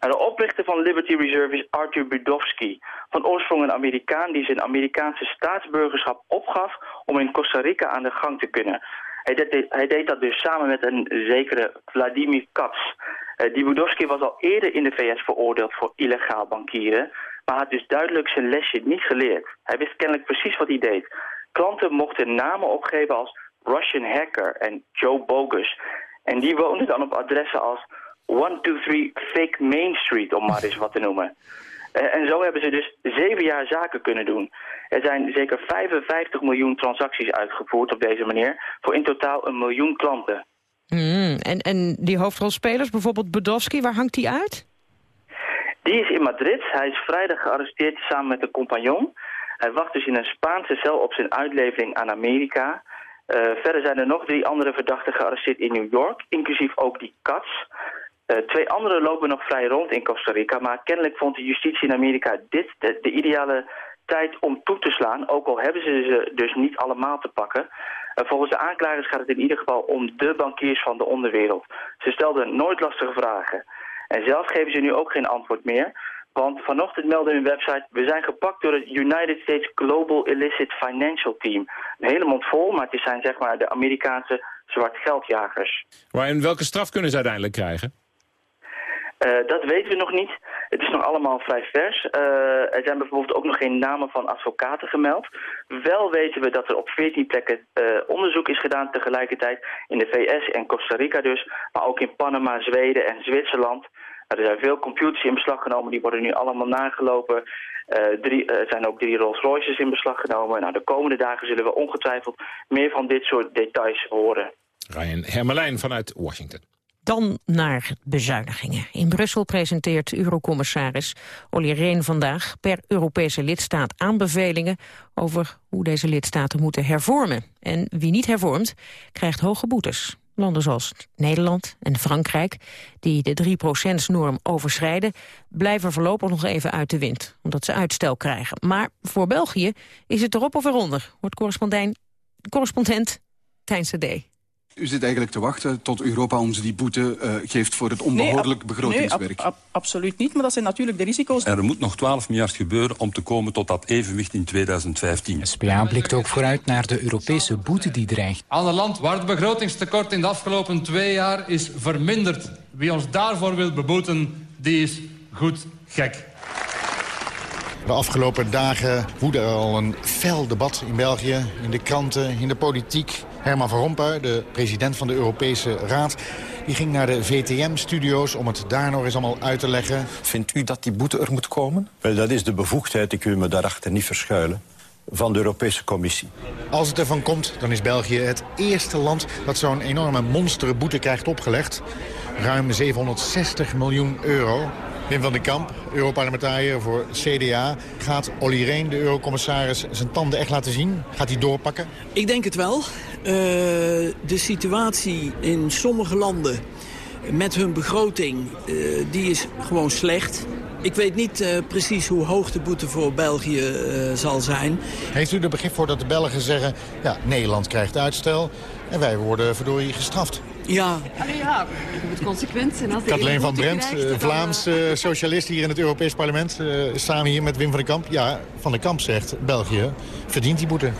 Nou, de oprichter van Liberty Reserve is Arthur Budowski. Van oorsprong een Amerikaan die zijn Amerikaanse staatsburgerschap opgaf om in Costa Rica aan de gang te kunnen. Hij deed, hij deed dat dus samen met een zekere Vladimir Katz. Uh, die Budowski was al eerder in de VS veroordeeld voor illegaal bankieren, maar had dus duidelijk zijn lesje niet geleerd. Hij wist kennelijk precies wat hij deed. Klanten mochten namen opgeven als Russian Hacker en Joe Bogus. En die woonden dan op adressen als 123 Fake Main Street, om maar eens wat te noemen. Uh, en zo hebben ze dus zeven jaar zaken kunnen doen. Er zijn zeker 55 miljoen transacties uitgevoerd op deze manier... voor in totaal een miljoen klanten. Mm, en, en die hoofdrolspelers, bijvoorbeeld Budowski, waar hangt die uit? Die is in Madrid. Hij is vrijdag gearresteerd samen met een compagnon. Hij wacht dus in een Spaanse cel op zijn uitlevering aan Amerika. Uh, verder zijn er nog drie andere verdachten gearresteerd in New York, inclusief ook die Katz. Uh, twee anderen lopen nog vrij rond in Costa Rica, maar kennelijk vond de justitie in Amerika dit de, de ideale tijd om toe te slaan, ook al hebben ze ze dus niet allemaal te pakken. Uh, volgens de aanklagers gaat het in ieder geval om de bankiers van de onderwereld. Ze stelden nooit lastige vragen. En zelf geven ze nu ook geen antwoord meer. Want vanochtend meldde hun website... we zijn gepakt door het United States Global Illicit Financial Team. Een hele mond vol, maar het zijn zeg maar de Amerikaanse zwart geldjagers. Maar en welke straf kunnen ze uiteindelijk krijgen? Uh, dat weten we nog niet. Het is nog allemaal vrij vers. Uh, er zijn bijvoorbeeld ook nog geen namen van advocaten gemeld. Wel weten we dat er op 14 plekken uh, onderzoek is gedaan tegelijkertijd. In de VS en Costa Rica dus. Maar ook in Panama, Zweden en Zwitserland. Nou, er zijn veel computers in beslag genomen. Die worden nu allemaal nagelopen. drie, er zijn ook drie Rolls Royces in beslag genomen. Nou, de komende dagen zullen we ongetwijfeld meer van dit soort details horen. Ryan Hermelijn vanuit Washington. Dan naar bezuinigingen. In Brussel presenteert Eurocommissaris Olly Rehn vandaag per Europese lidstaat aanbevelingen over hoe deze lidstaten moeten hervormen. En wie niet hervormt, krijgt hoge boetes. Landen zoals Nederland en Frankrijk, die de 3%-norm overschrijden... blijven voorlopig nog even uit de wind, omdat ze uitstel krijgen. Maar voor België is het erop of eronder, wordt correspondent, correspondent Tijn D. U zit eigenlijk te wachten tot Europa ons die boete uh, geeft voor het onbehoorlijk nee, begrotingswerk. Nee, ab, ab, absoluut niet, maar dat zijn natuurlijk de risico's. En er moet nog 12 miljard gebeuren om te komen tot dat evenwicht in 2015. SPA blikt ook vooruit naar de Europese boete die dreigt. Aan een land waar het begrotingstekort in de afgelopen twee jaar is verminderd. Wie ons daarvoor wil beboeten, die is goed gek. De afgelopen dagen woedde er al een fel debat in België, in de kranten, in de politiek. Herman van Rompuy, de president van de Europese Raad... die ging naar de VTM-studio's om het daar nog eens allemaal uit te leggen. Vindt u dat die boete er moet komen? Wel, dat is de bevoegdheid, ik wil me daarachter niet verschuilen van de Europese Commissie. Als het ervan komt, dan is België het eerste land... dat zo'n enorme monsterboete krijgt opgelegd. Ruim 760 miljoen euro. Wim van den Kamp, Europarlementariër voor CDA. Gaat Olly Rehn, de eurocommissaris, zijn tanden echt laten zien? Gaat hij doorpakken? Ik denk het wel. Uh, de situatie in sommige landen met hun begroting, uh, die is gewoon slecht. Ik weet niet uh, precies hoe hoog de boete voor België uh, zal zijn. Heeft u er begrip voor dat de Belgen zeggen... ja, Nederland krijgt uitstel en wij worden verdorie gestraft? Ja. Allee, ja, je moet consequent zijn. Als Kathleen van Bremt, krijgt, Vlaams uh, socialist hier in het Europees Parlement... samen hier met Wim van den Kamp. Ja, Van den Kamp zegt, België verdient die boete.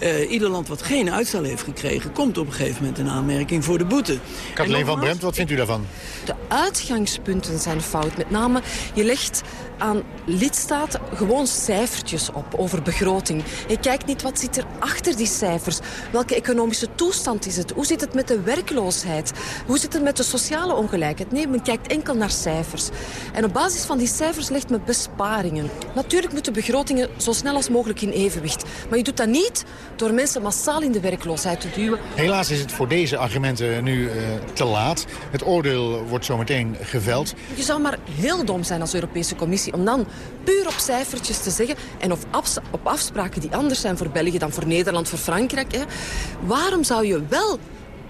Uh, ieder land wat geen uitstel heeft gekregen... komt op een gegeven moment in aanmerking voor de boete. Kathleen van Bremt, wat vindt u daarvan? De uitgangspunten zijn fout. Met name, je legt aan lidstaten gewoon cijfertjes op over begroting. Je kijkt niet wat zit er achter die cijfers. Welke economische toestand is het? Hoe zit het met de werkloosheid? Hoe zit het met de sociale ongelijkheid? Nee, men kijkt enkel naar cijfers. En op basis van die cijfers legt men besparingen. Natuurlijk moeten begrotingen zo snel als mogelijk in evenwicht. Maar je doet dat niet door mensen massaal in de werkloosheid te duwen. Helaas is het voor deze argumenten nu uh, te laat. Het oordeel wordt zometeen geveld. Je zou maar heel dom zijn als Europese Commissie om dan puur op cijfertjes te zeggen... en of op afspraken die anders zijn voor België dan voor Nederland, voor Frankrijk. Hè. Waarom zou je wel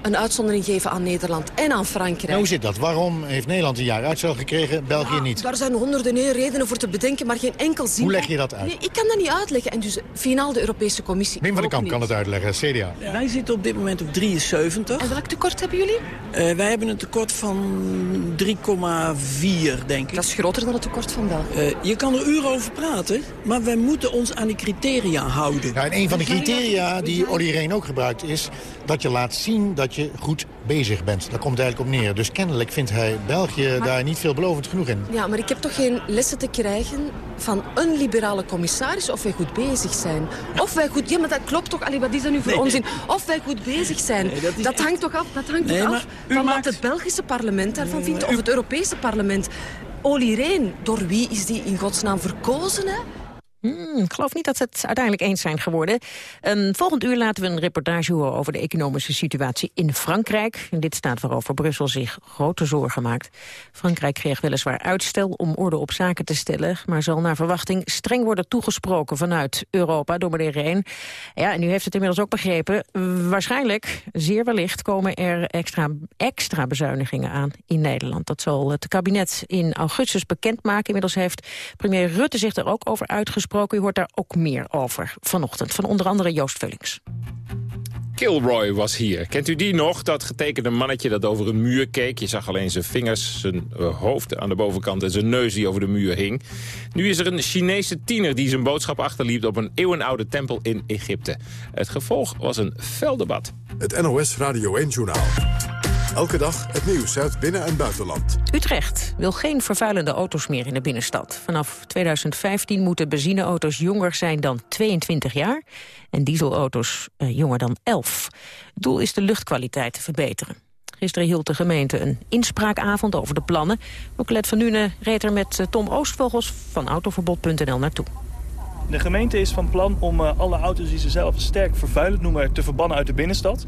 een uitzondering geven aan Nederland en aan Frankrijk. Nou, hoe zit dat? Waarom heeft Nederland een jaar uitstel gekregen, België niet? Daar zijn honderden nee, redenen voor te bedenken, maar geen enkel zin. Hoe leg je dat uit? Nee, ik kan dat niet uitleggen. En dus finaal de Europese Commissie Wim van den Kamp niet. kan het uitleggen, CDA. Wij zitten op dit moment op 73. En welk tekort hebben jullie? Eh, wij hebben een tekort van 3,4, denk ik. Dat is groter dan het tekort van België. Eh, je kan er uren over praten, maar wij moeten ons aan die criteria houden. Ja, en een van de criteria die Olly Reen ook gebruikt is... dat je laat zien dat je goed bezig bent. Daar komt het eigenlijk op neer. Dus kennelijk vindt hij België daar niet veelbelovend genoeg in. Ja, maar ik heb toch geen lessen te krijgen van een liberale commissaris of wij goed bezig zijn. Of wij goed... Ja, maar dat klopt toch, Ali, wat is dat nu voor Nee. onzin? Of wij goed bezig zijn. Nee, dat dat, hangt toch af, dat hangt Nee, toch maar af van maakt- wat het Belgische parlement daarvan vindt, of het Europese parlement. Olly Rehn, door wie is die in godsnaam verkozen, hè? Hmm, ik geloof niet dat ze het uiteindelijk eens zijn geworden. Een volgend uur laten we een reportage horen over de economische situatie in Frankrijk. En dit staat waarover Brussel zich grote zorgen maakt. Frankrijk kreeg weliswaar uitstel om orde op zaken te stellen... maar zal naar verwachting streng worden toegesproken vanuit Europa door meneer Reen. Ja, en u heeft het inmiddels ook begrepen. Waarschijnlijk, zeer wellicht, komen er extra, extra bezuinigingen aan in Nederland. Dat zal het kabinet in augustus bekendmaken. Inmiddels heeft premier Rutte zich er ook over uitgesproken. U hoort daar ook meer over vanochtend. Van onder andere Joost Vullings. Kilroy was hier. Kent u die nog? Dat getekende mannetje dat over een muur keek. Je zag alleen zijn vingers, zijn eh, hoofd aan de bovenkant en zijn neus die over de muur hing. Nu is er een Chinese tiener die zijn boodschap achterliep op een eeuwenoude tempel in Egypte. Het gevolg was een fel debat. Het NOS Radio 1-journaal. Elke dag het nieuws uit binnen- en buitenland. Utrecht wil geen vervuilende auto's meer in de binnenstad. Vanaf 2015 moeten benzineauto's jonger zijn dan 22 jaar... en dieselauto's eh, jonger dan 11. Het doel is de luchtkwaliteit te verbeteren. Gisteren hield de gemeente een inspraakavond over de plannen. Colette van Nuenen reed er met eh, Tom Oostvogels van autoverbod.nl naartoe. De gemeente is van plan om eh, alle auto's die ze zelf sterk vervuilend noemen te verbannen uit de binnenstad.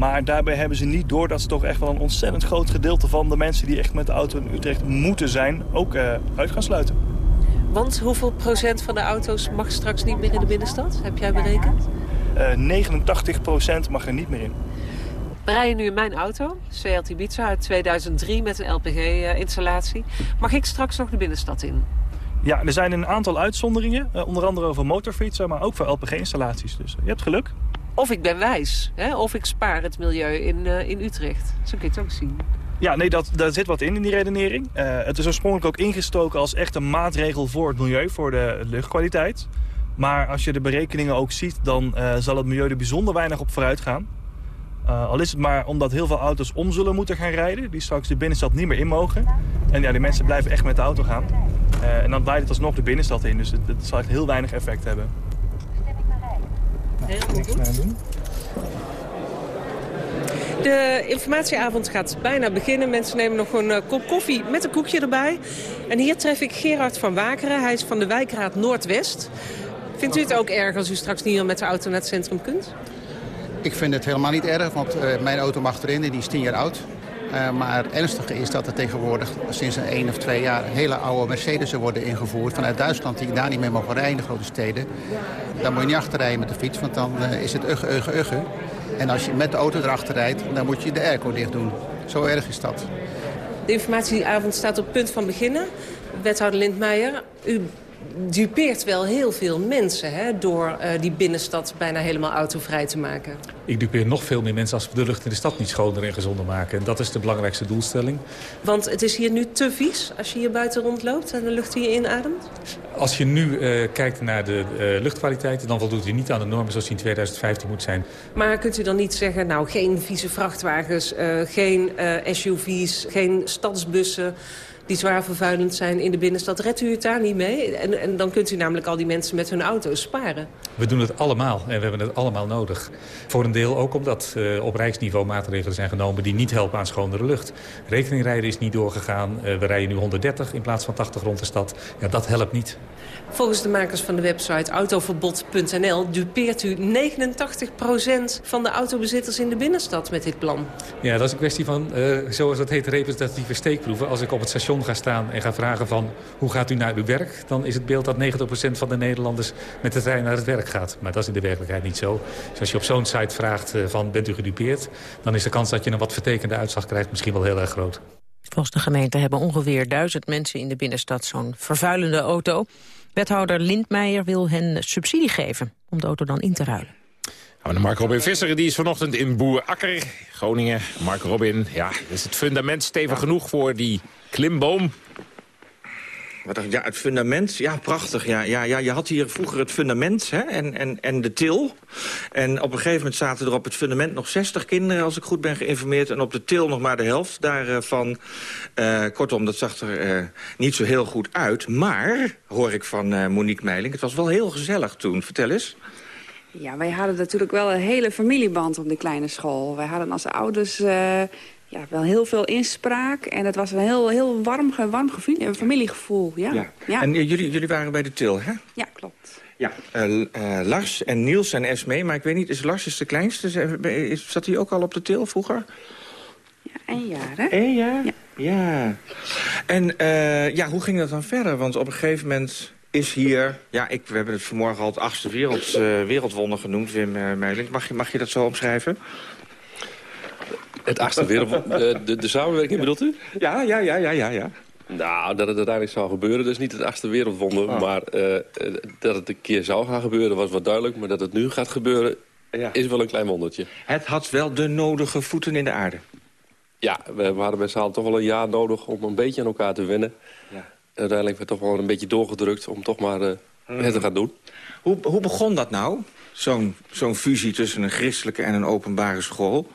Maar daarbij hebben ze niet door dat ze toch echt wel een ontzettend groot gedeelte van de mensen die echt met de auto in Utrecht moeten zijn, ook eh, uit gaan sluiten. Want hoeveel procent van de auto's mag straks niet meer in de binnenstad? Heb jij berekend? Eh 89% mag er niet meer in. We rijden nu in mijn auto, Seat Ibiza uit 2003 met een LPG-installatie. Mag ik straks nog de binnenstad in? Ja, er zijn een aantal uitzonderingen, eh, onder andere over motorfietsen, maar ook voor LPG-installaties. Dus eh, je hebt geluk. Of ik ben wijs, hè? of ik spaar het milieu in, eh, in Utrecht. Zo kun je het ook zien. Ja, nee, dat, daar zit wat in, in die redenering. Eh, het is oorspronkelijk ook ingestoken als echt een maatregel voor het milieu, voor de luchtkwaliteit. Maar als je de berekeningen ook ziet, dan eh, zal het milieu er bijzonder weinig op vooruit gaan. Al is het maar omdat heel veel auto's om zullen moeten gaan rijden... die straks de binnenstad niet meer in mogen. En ja, die mensen blijven echt met de auto gaan. En dan draait het alsnog de binnenstad in. Dus het, het zal echt heel weinig effect hebben. Heel goed. De informatieavond gaat bijna beginnen. Mensen nemen nog een eh, kop koffie met een koekje erbij. En hier tref ik Gerard van Wakeren. Hij is van de wijkraad Noordwest. Vindt u het ook erg als u straks niet meer met de auto naar het centrum kunt? Ik vind het helemaal niet erg, want eh, mijn auto mag erin en die is tien jaar oud. Eh, maar ernstige is dat er tegenwoordig sinds een één of twee jaar... hele oude Mercedes worden ingevoerd vanuit Duitsland... die daar niet meer mogen rijden in de grote steden. Dan moet je niet achterrijden met de fiets, want dan eh, is het ugge, ugge, ugge. En als je met de auto erachter rijdt, dan moet je de airco dicht doen. Zo erg is dat. De informatieavond staat op punt van beginnen. Wethouder Lindmeijer, u dupeert wel heel veel mensen... Hè, door eh, die binnenstad bijna helemaal autovrij te maken. Ik dupeer nog veel meer mensen als we de lucht in de stad niet schoner en gezonder maken. En dat is de belangrijkste doelstelling. Want het is hier nu te vies als je hier buiten rondloopt... en de lucht die je inademt? Als je nu uh, kijkt naar de uh, luchtkwaliteit... dan voldoet hij niet aan de normen zoals die in 2015 moet zijn. Maar kunt u dan niet zeggen, nou, geen vieze vrachtwagens... Uh, geen SUV's, geen stadsbussen die zwaar vervuilend zijn in de binnenstad. Redt u het daar niet mee? En, en dan kunt u namelijk al die mensen met hun auto's sparen. We doen het allemaal en we hebben het allemaal nodig. Voor een deel ook omdat uh, op rijksniveau maatregelen zijn genomen... die niet helpen aan schonere lucht. Rekeningrijden is niet doorgegaan. Uh, we rijden nu 130 in plaats van 80 rond de stad. Ja, dat helpt niet. Volgens de makers van de website autoverbod.nl... dupeert u 89% van de autobezitters in de binnenstad met dit plan. Ja, dat is een kwestie van, uh, zoals dat heet, representatieve steekproeven. Als ik op het station station ga staan en ga vragen van... hoe gaat u naar uw werk? Dan is het beeld dat 90% van de Nederlanders met de trein naar het werk gaat. Maar dat is in de werkelijkheid niet zo. Dus als je op zo'n site vraagt eh, van bent u gedupeerd... dan is de kans dat je een wat vertekende uitslag krijgt misschien wel heel erg groot. Volgens de gemeente hebben ongeveer duizend mensen in de binnenstad zo'n vervuilende auto. Wethouder Lindmeijer wil hen subsidie geven om de auto dan in te ruilen. Gaan Mark Robin Visser, die is vanochtend in Boerakker, Groningen. Mark Robin, ja, is het fundament stevig genoeg voor die klimboom? Wat, ja, het fundament, ja, prachtig. Ja, ja, ja, je had hier vroeger het fundament hè, en, en, en de til. En op een gegeven moment zaten er op het fundament nog 60 kinderen... als ik goed ben geïnformeerd. En op de til nog maar de helft daarvan. Uh, kortom, dat zag er uh, niet zo heel goed uit. Maar, hoor ik van uh, Monique Meiling, het was wel heel gezellig toen. Vertel eens. Ja, wij hadden natuurlijk wel een hele familieband op de kleine school. Wij hadden als ouders uh, ja, wel heel veel inspraak. En het was een heel, heel warm, warm gevoel, familiegevoel. Ja. ja. ja. En jullie, jullie waren bij de TIL, hè? Ja, klopt. Ja, uh, uh, Lars en Niels en Esme, maar ik weet niet, is Lars is de kleinste? Is, zat hij ook al op de til vroeger? Ja, één jaar, hè? Eén jaar? Ja. ja. En uh, ja, hoe ging dat dan verder? Want op een gegeven moment is hier... Ja, ik, we hebben het vanmorgen al het achtste wereld, wereldwonder genoemd, Wim Meiling. Mag je, mag je dat zo omschrijven? Het achtste wereldwonder? de, de, de samenwerking bedoelt u? Ja, ja, ja, ja, ja, ja. Nou, dat het uiteindelijk zou gebeuren, dat is niet het achtste wereldwonder. Oh. Maar uh, dat het een keer zou gaan gebeuren was wat duidelijk. Maar dat het nu gaat gebeuren, ja. is wel een klein wondertje. Het had wel de nodige voeten in de aarde. Ja, we, we hadden met z'n allen toch wel een jaar nodig om een beetje aan elkaar te winnen. Ja uiteindelijk werd toch wel een beetje doorgedrukt om toch maar uh, het te gaan doen. Hoe, hoe begon dat nou, zo'n zo'n fusie tussen een christelijke en een openbare school?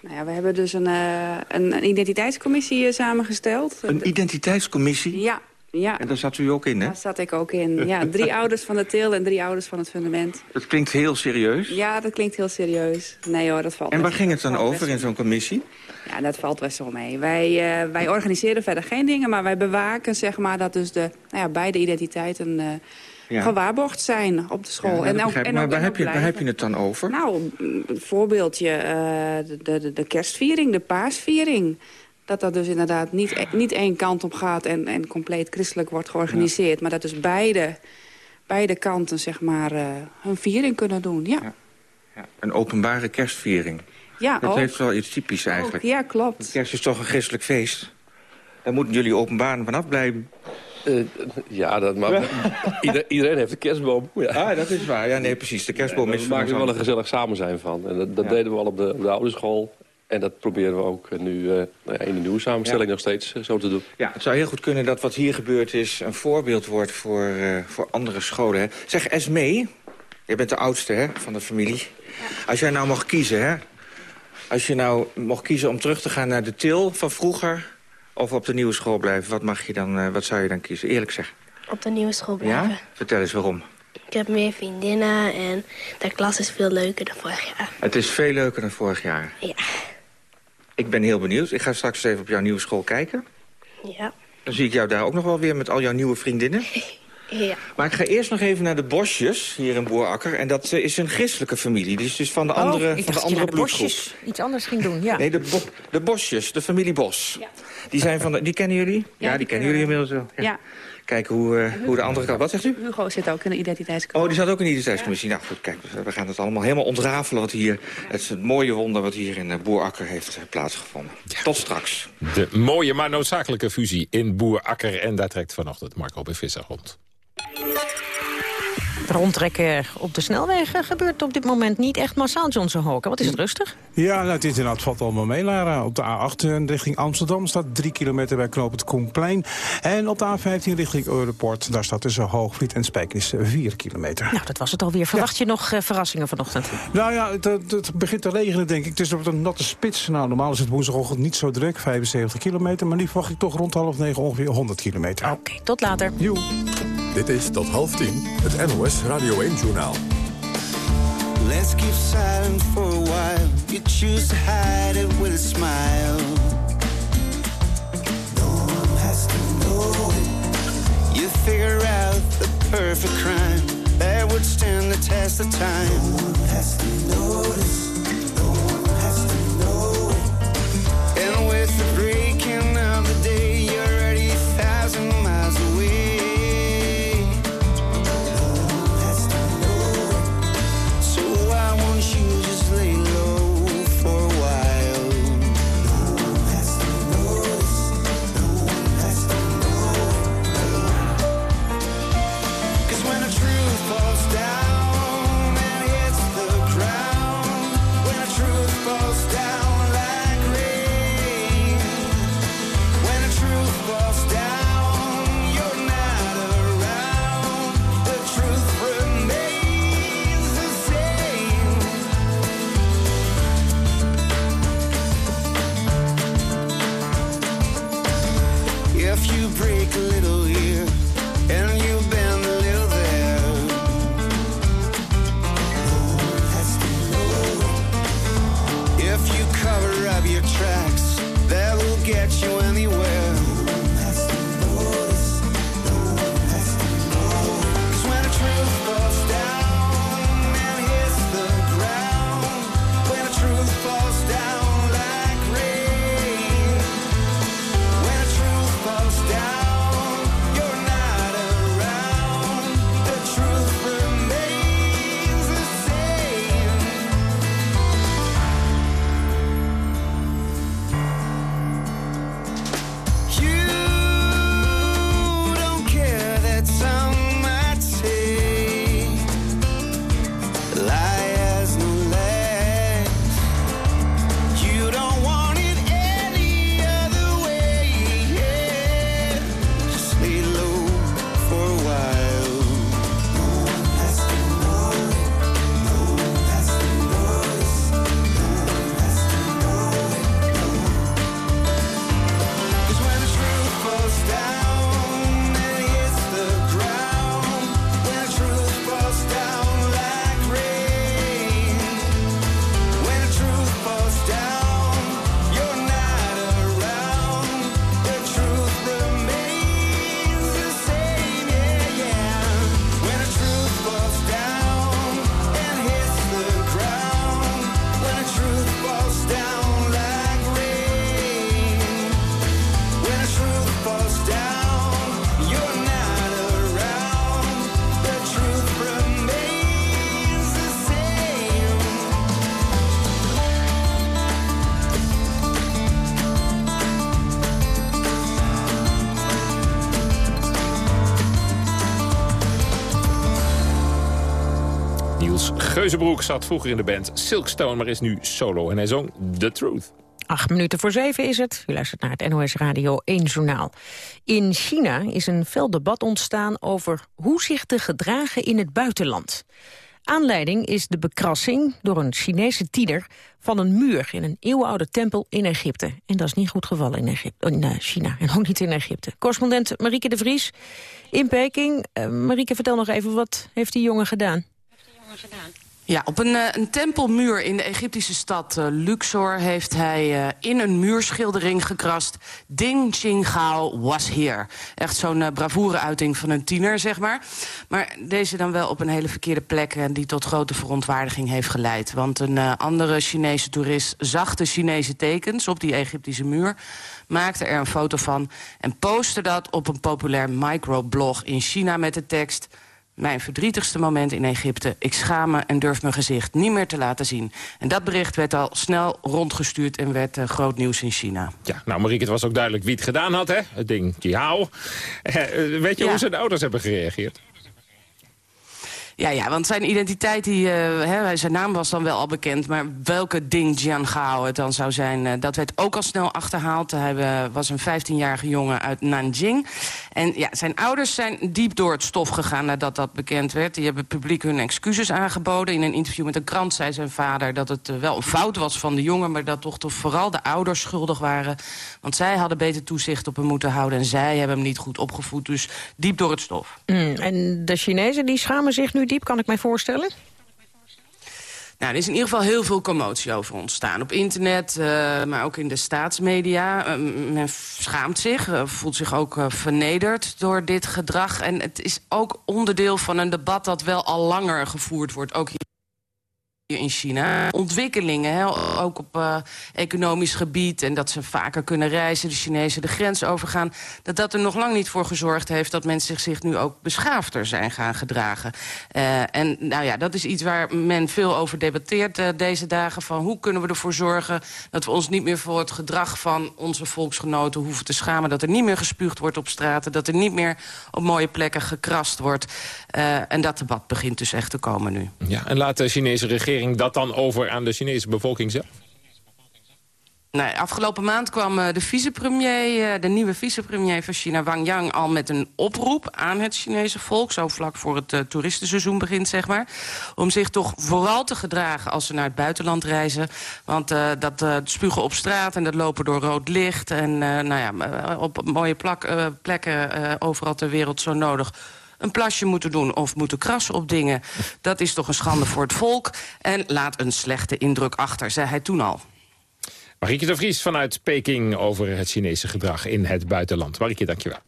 Nou ja, we hebben dus een, uh, een, een, identiteitscommissie uh, samengesteld. Een identiteitscommissie? Ja. Ja. En daar zat u ook in, hè? Daar zat ik ook in. Ja, drie ouders van de til en drie ouders van het fundament. Dat klinkt heel serieus? Ja, dat klinkt heel serieus. Nee hoor, dat valt En waar ging het dan over in zo'n commissie? Ja, dat valt best wel mee. Wij, uh, wij organiseren verder geen dingen, maar wij bewaken zeg maar, dat dus de, nou ja, beide identiteiten ja. gewaarborgd zijn op de school. Ja, en ook, en maar waar, heb je, waar heb je het dan over? Nou, een voorbeeldje, uh, de, de, de kerstviering, de paasviering dat dat dus inderdaad niet, niet één kant op gaat en, en compleet christelijk wordt georganiseerd. Ja. Maar dat dus beide, beide kanten zeg maar uh, hun viering kunnen doen, ja. ja. ja. Een openbare kerstviering. Ja, Dat ook. heeft wel iets typisch eigenlijk. Ook, ja, klopt. Kerst is toch een christelijk feest? Daar moeten jullie openbaar vanaf blijven. Uh, ja, dat mag. Ieder, iedereen heeft een kerstboom. Ja. Ah, dat is waar. Ja, nee, precies. De kerstboom nee, is... Daar maken we wel een gezellig samen zijn van. En dat, dat ja. deden we al op de, op de oude school. En dat proberen we ook nu uh, in de nieuwe samenstelling ja. nog steeds uh, zo te doen. Ja, het zou heel goed kunnen dat wat hier gebeurd is... een voorbeeld wordt voor, uh, voor andere scholen. Hè? Zeg, Esmee, jij bent de oudste hè, van de familie. Als jij nou mocht kiezen, hè? Als je nou mocht kiezen om terug te gaan naar de til van vroeger... of op de nieuwe school blijven, wat, mag je dan, wat zou je dan kiezen? Eerlijk zeg. Op de nieuwe school blijven. Ja? Vertel eens waarom. Ik heb meer vriendinnen en de klas is veel leuker dan vorig jaar. Het is veel leuker dan vorig jaar? Ja. Ik ben heel benieuwd. Ik ga straks even op jouw nieuwe school kijken. Ja. Dan zie ik jou daar ook nog wel weer met al jouw nieuwe vriendinnen. ja. Maar ik ga eerst nog even naar de Bosjes hier in Boerakker. En dat uh, is een christelijke familie. Die is dus van de andere, oh, van de andere de. Bosjes iets anders ging doen, ja. Nee, de, bo de Bosjes, de familie Bos. Ja. Die, zijn van de, die kennen jullie? Ja, ja die, die kennen jullie inmiddels wel. Ja. ja. Kijken hoe, uh, hoe de andere kant... Wat zegt u? Hugo zit ook in de identiteitscommissie. Oh, die zat ook in de identiteitscommissie. Ja. Nou goed, kijk, we gaan het allemaal helemaal ontrafelen... wat hier, het, het mooie wonder wat hier in Boerakker heeft uh, plaatsgevonden. Ja. Tot straks. De mooie, maar noodzakelijke fusie in Boerakker. En daar trekt vanochtend Marco B. Visser rond. Rondtrekken op de snelwegen gebeurt op dit moment niet echt massaal, Johnson Hoken. Wat is het rustig? Ja, nou, het internet valt allemaal mee, Lara. Op de A8 richting Amsterdam staat 3 kilometer bij knoop het Koenplein. En op de A15 richting Europort, daar staat tussen Hoogvliet en Spijkenis 4 kilometer. Nou, dat was het alweer. Verwacht ja. je nog uh, verrassingen vanochtend? Nou ja, het, het, begint te regenen, denk ik. Het is op een natte spits. Nou, normaal is het woensdagochtend niet zo druk, 75 kilometer. Maar nu verwacht ik toch rond half negen ongeveer 100 kilometer. Oké, okay, tot later. Joe. Dit is tot half tien het NOS Radio 1-journaal. Let's keep silent for a while. You choose to hide it with a smile. No one has to know it. You figure out the perfect crime that would stand the test of time. No one has to notice. Geuzenbroek zat vroeger in de band Silkstone, maar is nu solo. En hij zong The Truth. Acht minuten voor zeven is het. U luistert naar het NOS Radio 1 Journaal. In China is een fel debat ontstaan over hoe zich te gedragen in het buitenland. Aanleiding is de bekrassing door een Chinese tiener van een muur in een eeuwenoude tempel in Egypte. En dat is niet goed gevallen in, Egypte, in eh, China en ook niet in Egypte. Correspondent Marieke de Vries in Peking. Uh, Marieke, vertel nog even, wat heeft die jongen gedaan? Ja, op een, uh, een tempelmuur in de Egyptische stad uh, Luxor heeft hij uh, in een muurschildering gekrast... Ding Qingao was here. Echt zo'n bravoure-uiting van een tiener, zeg maar. Maar deze dan wel op een hele verkeerde plek... en die tot grote verontwaardiging heeft geleid. Want een andere Chinese toerist zag de Chinese tekens op die Egyptische muur... maakte er een foto van en postte dat op een populair microblog in China met de tekst... Mijn verdrietigste moment in Egypte. Ik schaam me en durf mijn gezicht niet meer te laten zien. En dat bericht werd al snel rondgestuurd en werd uh, groot nieuws in China. Ja, nou Marieke, het was ook duidelijk wie het gedaan had, hè? Het ding, jou. Uh, weet je ja. hoe zijn ouders hebben gereageerd? Ja, ja, want zijn identiteit, die, uh, zijn naam was dan wel al bekend... maar welke Ding Jiangao het dan zou zijn, uh, dat werd ook al snel achterhaald. Hij uh, was een 15-jarige jongen uit Nanjing. En ja, zijn ouders zijn diep door het stof gegaan nadat dat bekend werd. Die hebben publiek hun excuses aangeboden. In een interview met een krant zei zijn vader dat het wel een fout was van de jongen... maar dat toch, toch vooral de ouders schuldig waren. Want zij hadden beter toezicht op hem moeten houden... en zij hebben hem niet goed opgevoed, dus diep door het stof. Mm, en de Chinezen die schamen zich nu diep, kan ik mij voorstellen? Nou, er is in ieder geval heel veel commotie over ontstaan. Op internet, uh, maar ook in de staatsmedia. Uh, men schaamt zich, uh, voelt zich ook vernederd door dit gedrag. En het is ook onderdeel van een debat dat wel al langer gevoerd wordt. Ook hier in China. Ontwikkelingen, ook op uh, economisch gebied... en dat ze vaker kunnen reizen, de Chinezen de grens overgaan... dat dat er nog lang niet voor gezorgd heeft... dat mensen zich nu ook beschaafder zijn gaan gedragen. Uh, en nou ja, dat is iets waar men veel over debatteert uh, deze dagen... van hoe kunnen we ervoor zorgen dat we ons niet meer voor het gedrag van onze volksgenoten hoeven te schamen... dat er niet meer gespuugd wordt op straten... dat er niet meer op mooie plekken gekrast wordt. En dat debat begint dus echt te komen nu. Ja, en laat de Chinese regering dat dan over aan de Chinese bevolking zelf? Nee, afgelopen maand kwam uh, de vicepremier, uh, de nieuwe vicepremier van China, Wang Yang, al met een oproep aan het Chinese volk, zo vlak voor het uh, toeristenseizoen begint, zeg maar, om zich toch vooral te gedragen als ze naar het buitenland reizen. Want dat spugen op straat en dat lopen door rood licht en nou ja, op mooie plak, plekken overal ter wereld zo nodig een plasje moeten doen of moeten krassen op dingen. Dat is toch een schande voor het volk en laat een slechte indruk achter, zei hij toen al. Marieke de Vries vanuit Peking over het Chinese gedrag in het buitenland. Marieke, dankjewel.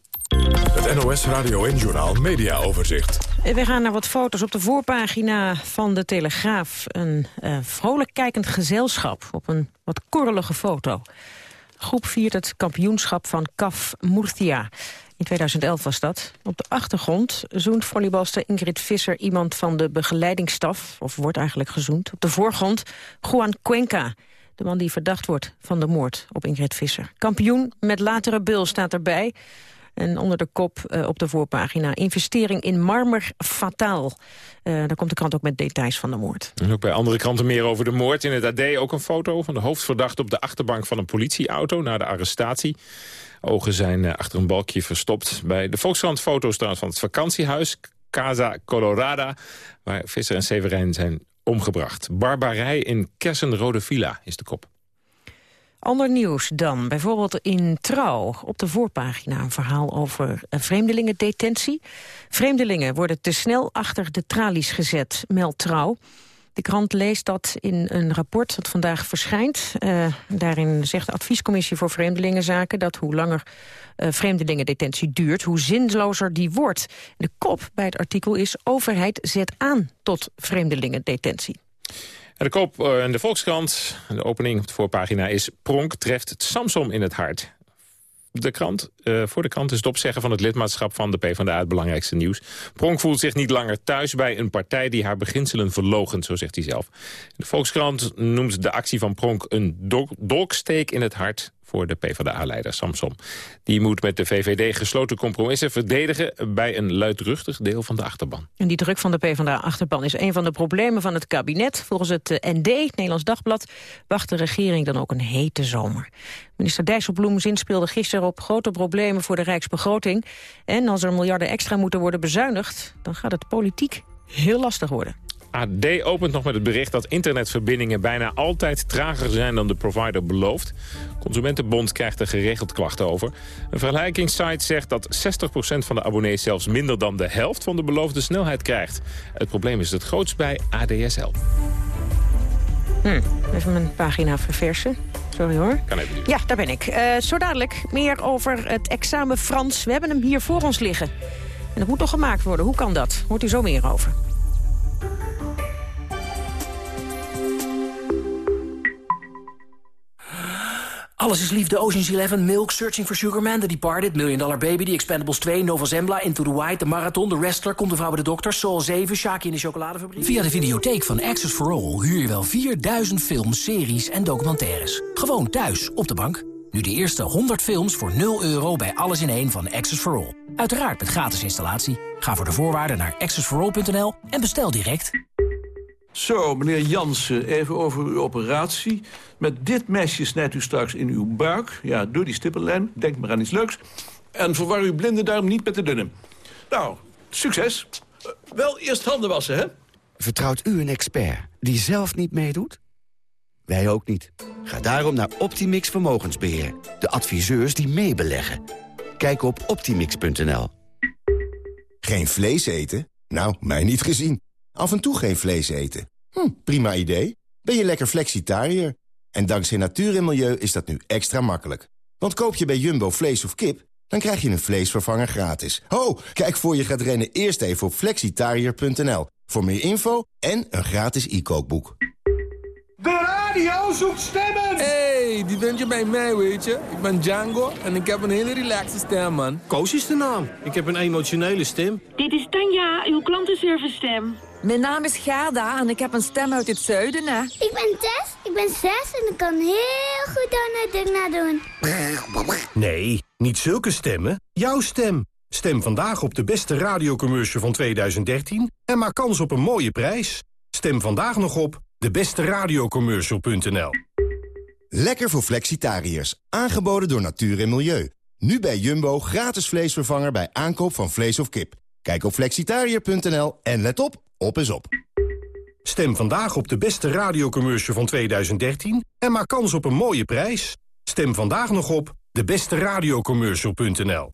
Het NOS Radio en Journal Media Overzicht. We gaan naar wat foto's op de voorpagina van de Telegraaf. Een uh, vrolijk kijkend gezelschap op een wat korrelige foto. De groep viert het kampioenschap van Kaf Murcia. In 2011 was dat. Op de achtergrond zoent volleybalster Ingrid Visser iemand van de begeleidingsstaf, of wordt eigenlijk gezoend. Op de voorgrond Juan Cuenca, de man die verdacht wordt van de moord op Ingrid Visser. Kampioen met latere bul staat erbij. En onder de kop uh, op de voorpagina investering in marmer fataal. Uh, daar komt de krant ook met details van de moord. En ook bij andere kranten meer over de moord. In het AD ook een foto van de hoofdverdachte op de achterbank van een politieauto na de arrestatie. Ogen zijn achter een balkje verstopt. Bij de Volkskrant foto's van het vakantiehuis Casa Colorada... waar Visser en Severijn zijn omgebracht. Barbarij in Kersenrode Villa is de kop. Ander nieuws dan, bijvoorbeeld in Trouw, op de voorpagina een verhaal over vreemdelingendetentie. Vreemdelingen worden te snel achter de tralies gezet, meldt Trouw. De krant leest dat in een rapport dat vandaag verschijnt. Uh, daarin zegt de Adviescommissie voor Vreemdelingenzaken... dat hoe langer uh, vreemdelingendetentie duurt, hoe zinlozer die wordt. De kop bij het artikel is... overheid zet aan tot vreemdelingendetentie. En de kop in de Volkskrant, de opening op de voorpagina is... Pronk treft het Samsom in het hart de krant, uh, voor de krant is het opzeggen van het lidmaatschap van de PvdA het belangrijkste nieuws. Pronk voelt zich niet langer thuis bij een partij die haar beginselen verlogent, zo zegt hij zelf. De Volkskrant noemt de actie van Pronk een dolksteek in het hart voor de PvdA-leider Samson. Die moet met de VVD gesloten compromissen verdedigen... bij een luidruchtig deel van de achterban. En die druk van de PvdA-achterban is een van de problemen van het kabinet. Volgens het ND, het Nederlands Dagblad, wacht de regering dan ook een hete zomer. Minister Dijsselbloem zinspeelde gisteren op grote problemen voor de rijksbegroting. En als er miljarden extra moeten worden bezuinigd... dan gaat het politiek heel lastig worden. AD opent nog met het bericht dat internetverbindingen bijna altijd trager zijn dan de provider belooft. Consumentenbond krijgt er geregeld klachten over. Een vergelijkingssite zegt dat 60% van de abonnees zelfs minder dan de helft van de beloofde snelheid krijgt. Het probleem is het grootst bij ADSL. Hm, even mijn pagina verversen. Sorry hoor. Kan even Ja, daar ben ik. Uh, zo dadelijk meer over het examen Frans. We hebben hem hier voor ons liggen. En dat moet nog gemaakt worden. Hoe kan dat? Hoort u zo meer over. Alles is liefde, Ocean's Eleven, Milk, Searching for Sugar Man, The Departed, Million Dollar Baby, The Expendables 2, Nova Zembla, Into the White, The Marathon, The Wrestler, Komt de Vrouw bij de Dokter, Soul 7, Shaki in de Chocoladefabriek. Via de videotheek van Access for All huur je wel 4000 films, series en documentaires. Gewoon thuis, op de bank. Nu de eerste 100 films voor 0 euro bij Alles in één van Access for All. Uiteraard met gratis installatie. Ga voor de voorwaarden naar accessforall.nl en bestel direct. Zo, meneer Jansen, even over uw operatie. Met dit mesje snijdt u straks in uw buik. Ja, door die stippellijn. Denk maar aan iets leuks. En verwar uw blinde duim niet met de dunne. Nou, succes. Uh, wel eerst handen wassen, hè? Vertrouwt u een expert die zelf niet meedoet? Wij ook niet. Ga daarom naar Optimix Vermogensbeheer. De adviseurs die meebeleggen. Kijk op optimix.nl. Geen vlees eten? Nou, mij niet gezien. Af en toe geen vlees eten. Hm, prima idee. Ben je lekker flexitariër? En dankzij natuur en milieu is dat nu extra makkelijk. Want koop je bij Jumbo vlees of kip, dan krijg je een vleesvervanger gratis. Ho, kijk voor je gaat rennen eerst even op flexitariër.nl. Voor meer info en een gratis e-kookboek. De radio zoekt stemmen! hey, die vind je bij mij, weet je. Ik ben Django en ik heb een hele relaxe stem, man. Koos is de naam. Ik heb een emotionele stem. Dit is Tanja, uw klantenservice stem. Mijn naam is Gerda en ik heb een stem uit het zuiden, hè. Ik ben Tess, ik ben zes en ik kan heel goed Donald Duck nadoen. Nee, niet zulke stemmen. Jouw stem. Stem vandaag op de beste radiocommercial van 2013 en maak kans op een mooie prijs. Stem vandaag nog op debesteradiocommercial.nl Lekker voor flexitariërs. Aangeboden door Natuur en Milieu. Nu bij Jumbo gratis vleesvervanger bij aankoop van vlees of kip. Kijk op flexitariër.nl en let op, op is op. Stem vandaag op de beste radiocommercial van 2013 en maak kans op een mooie prijs. Stem vandaag nog op debesteradiocommercial.nl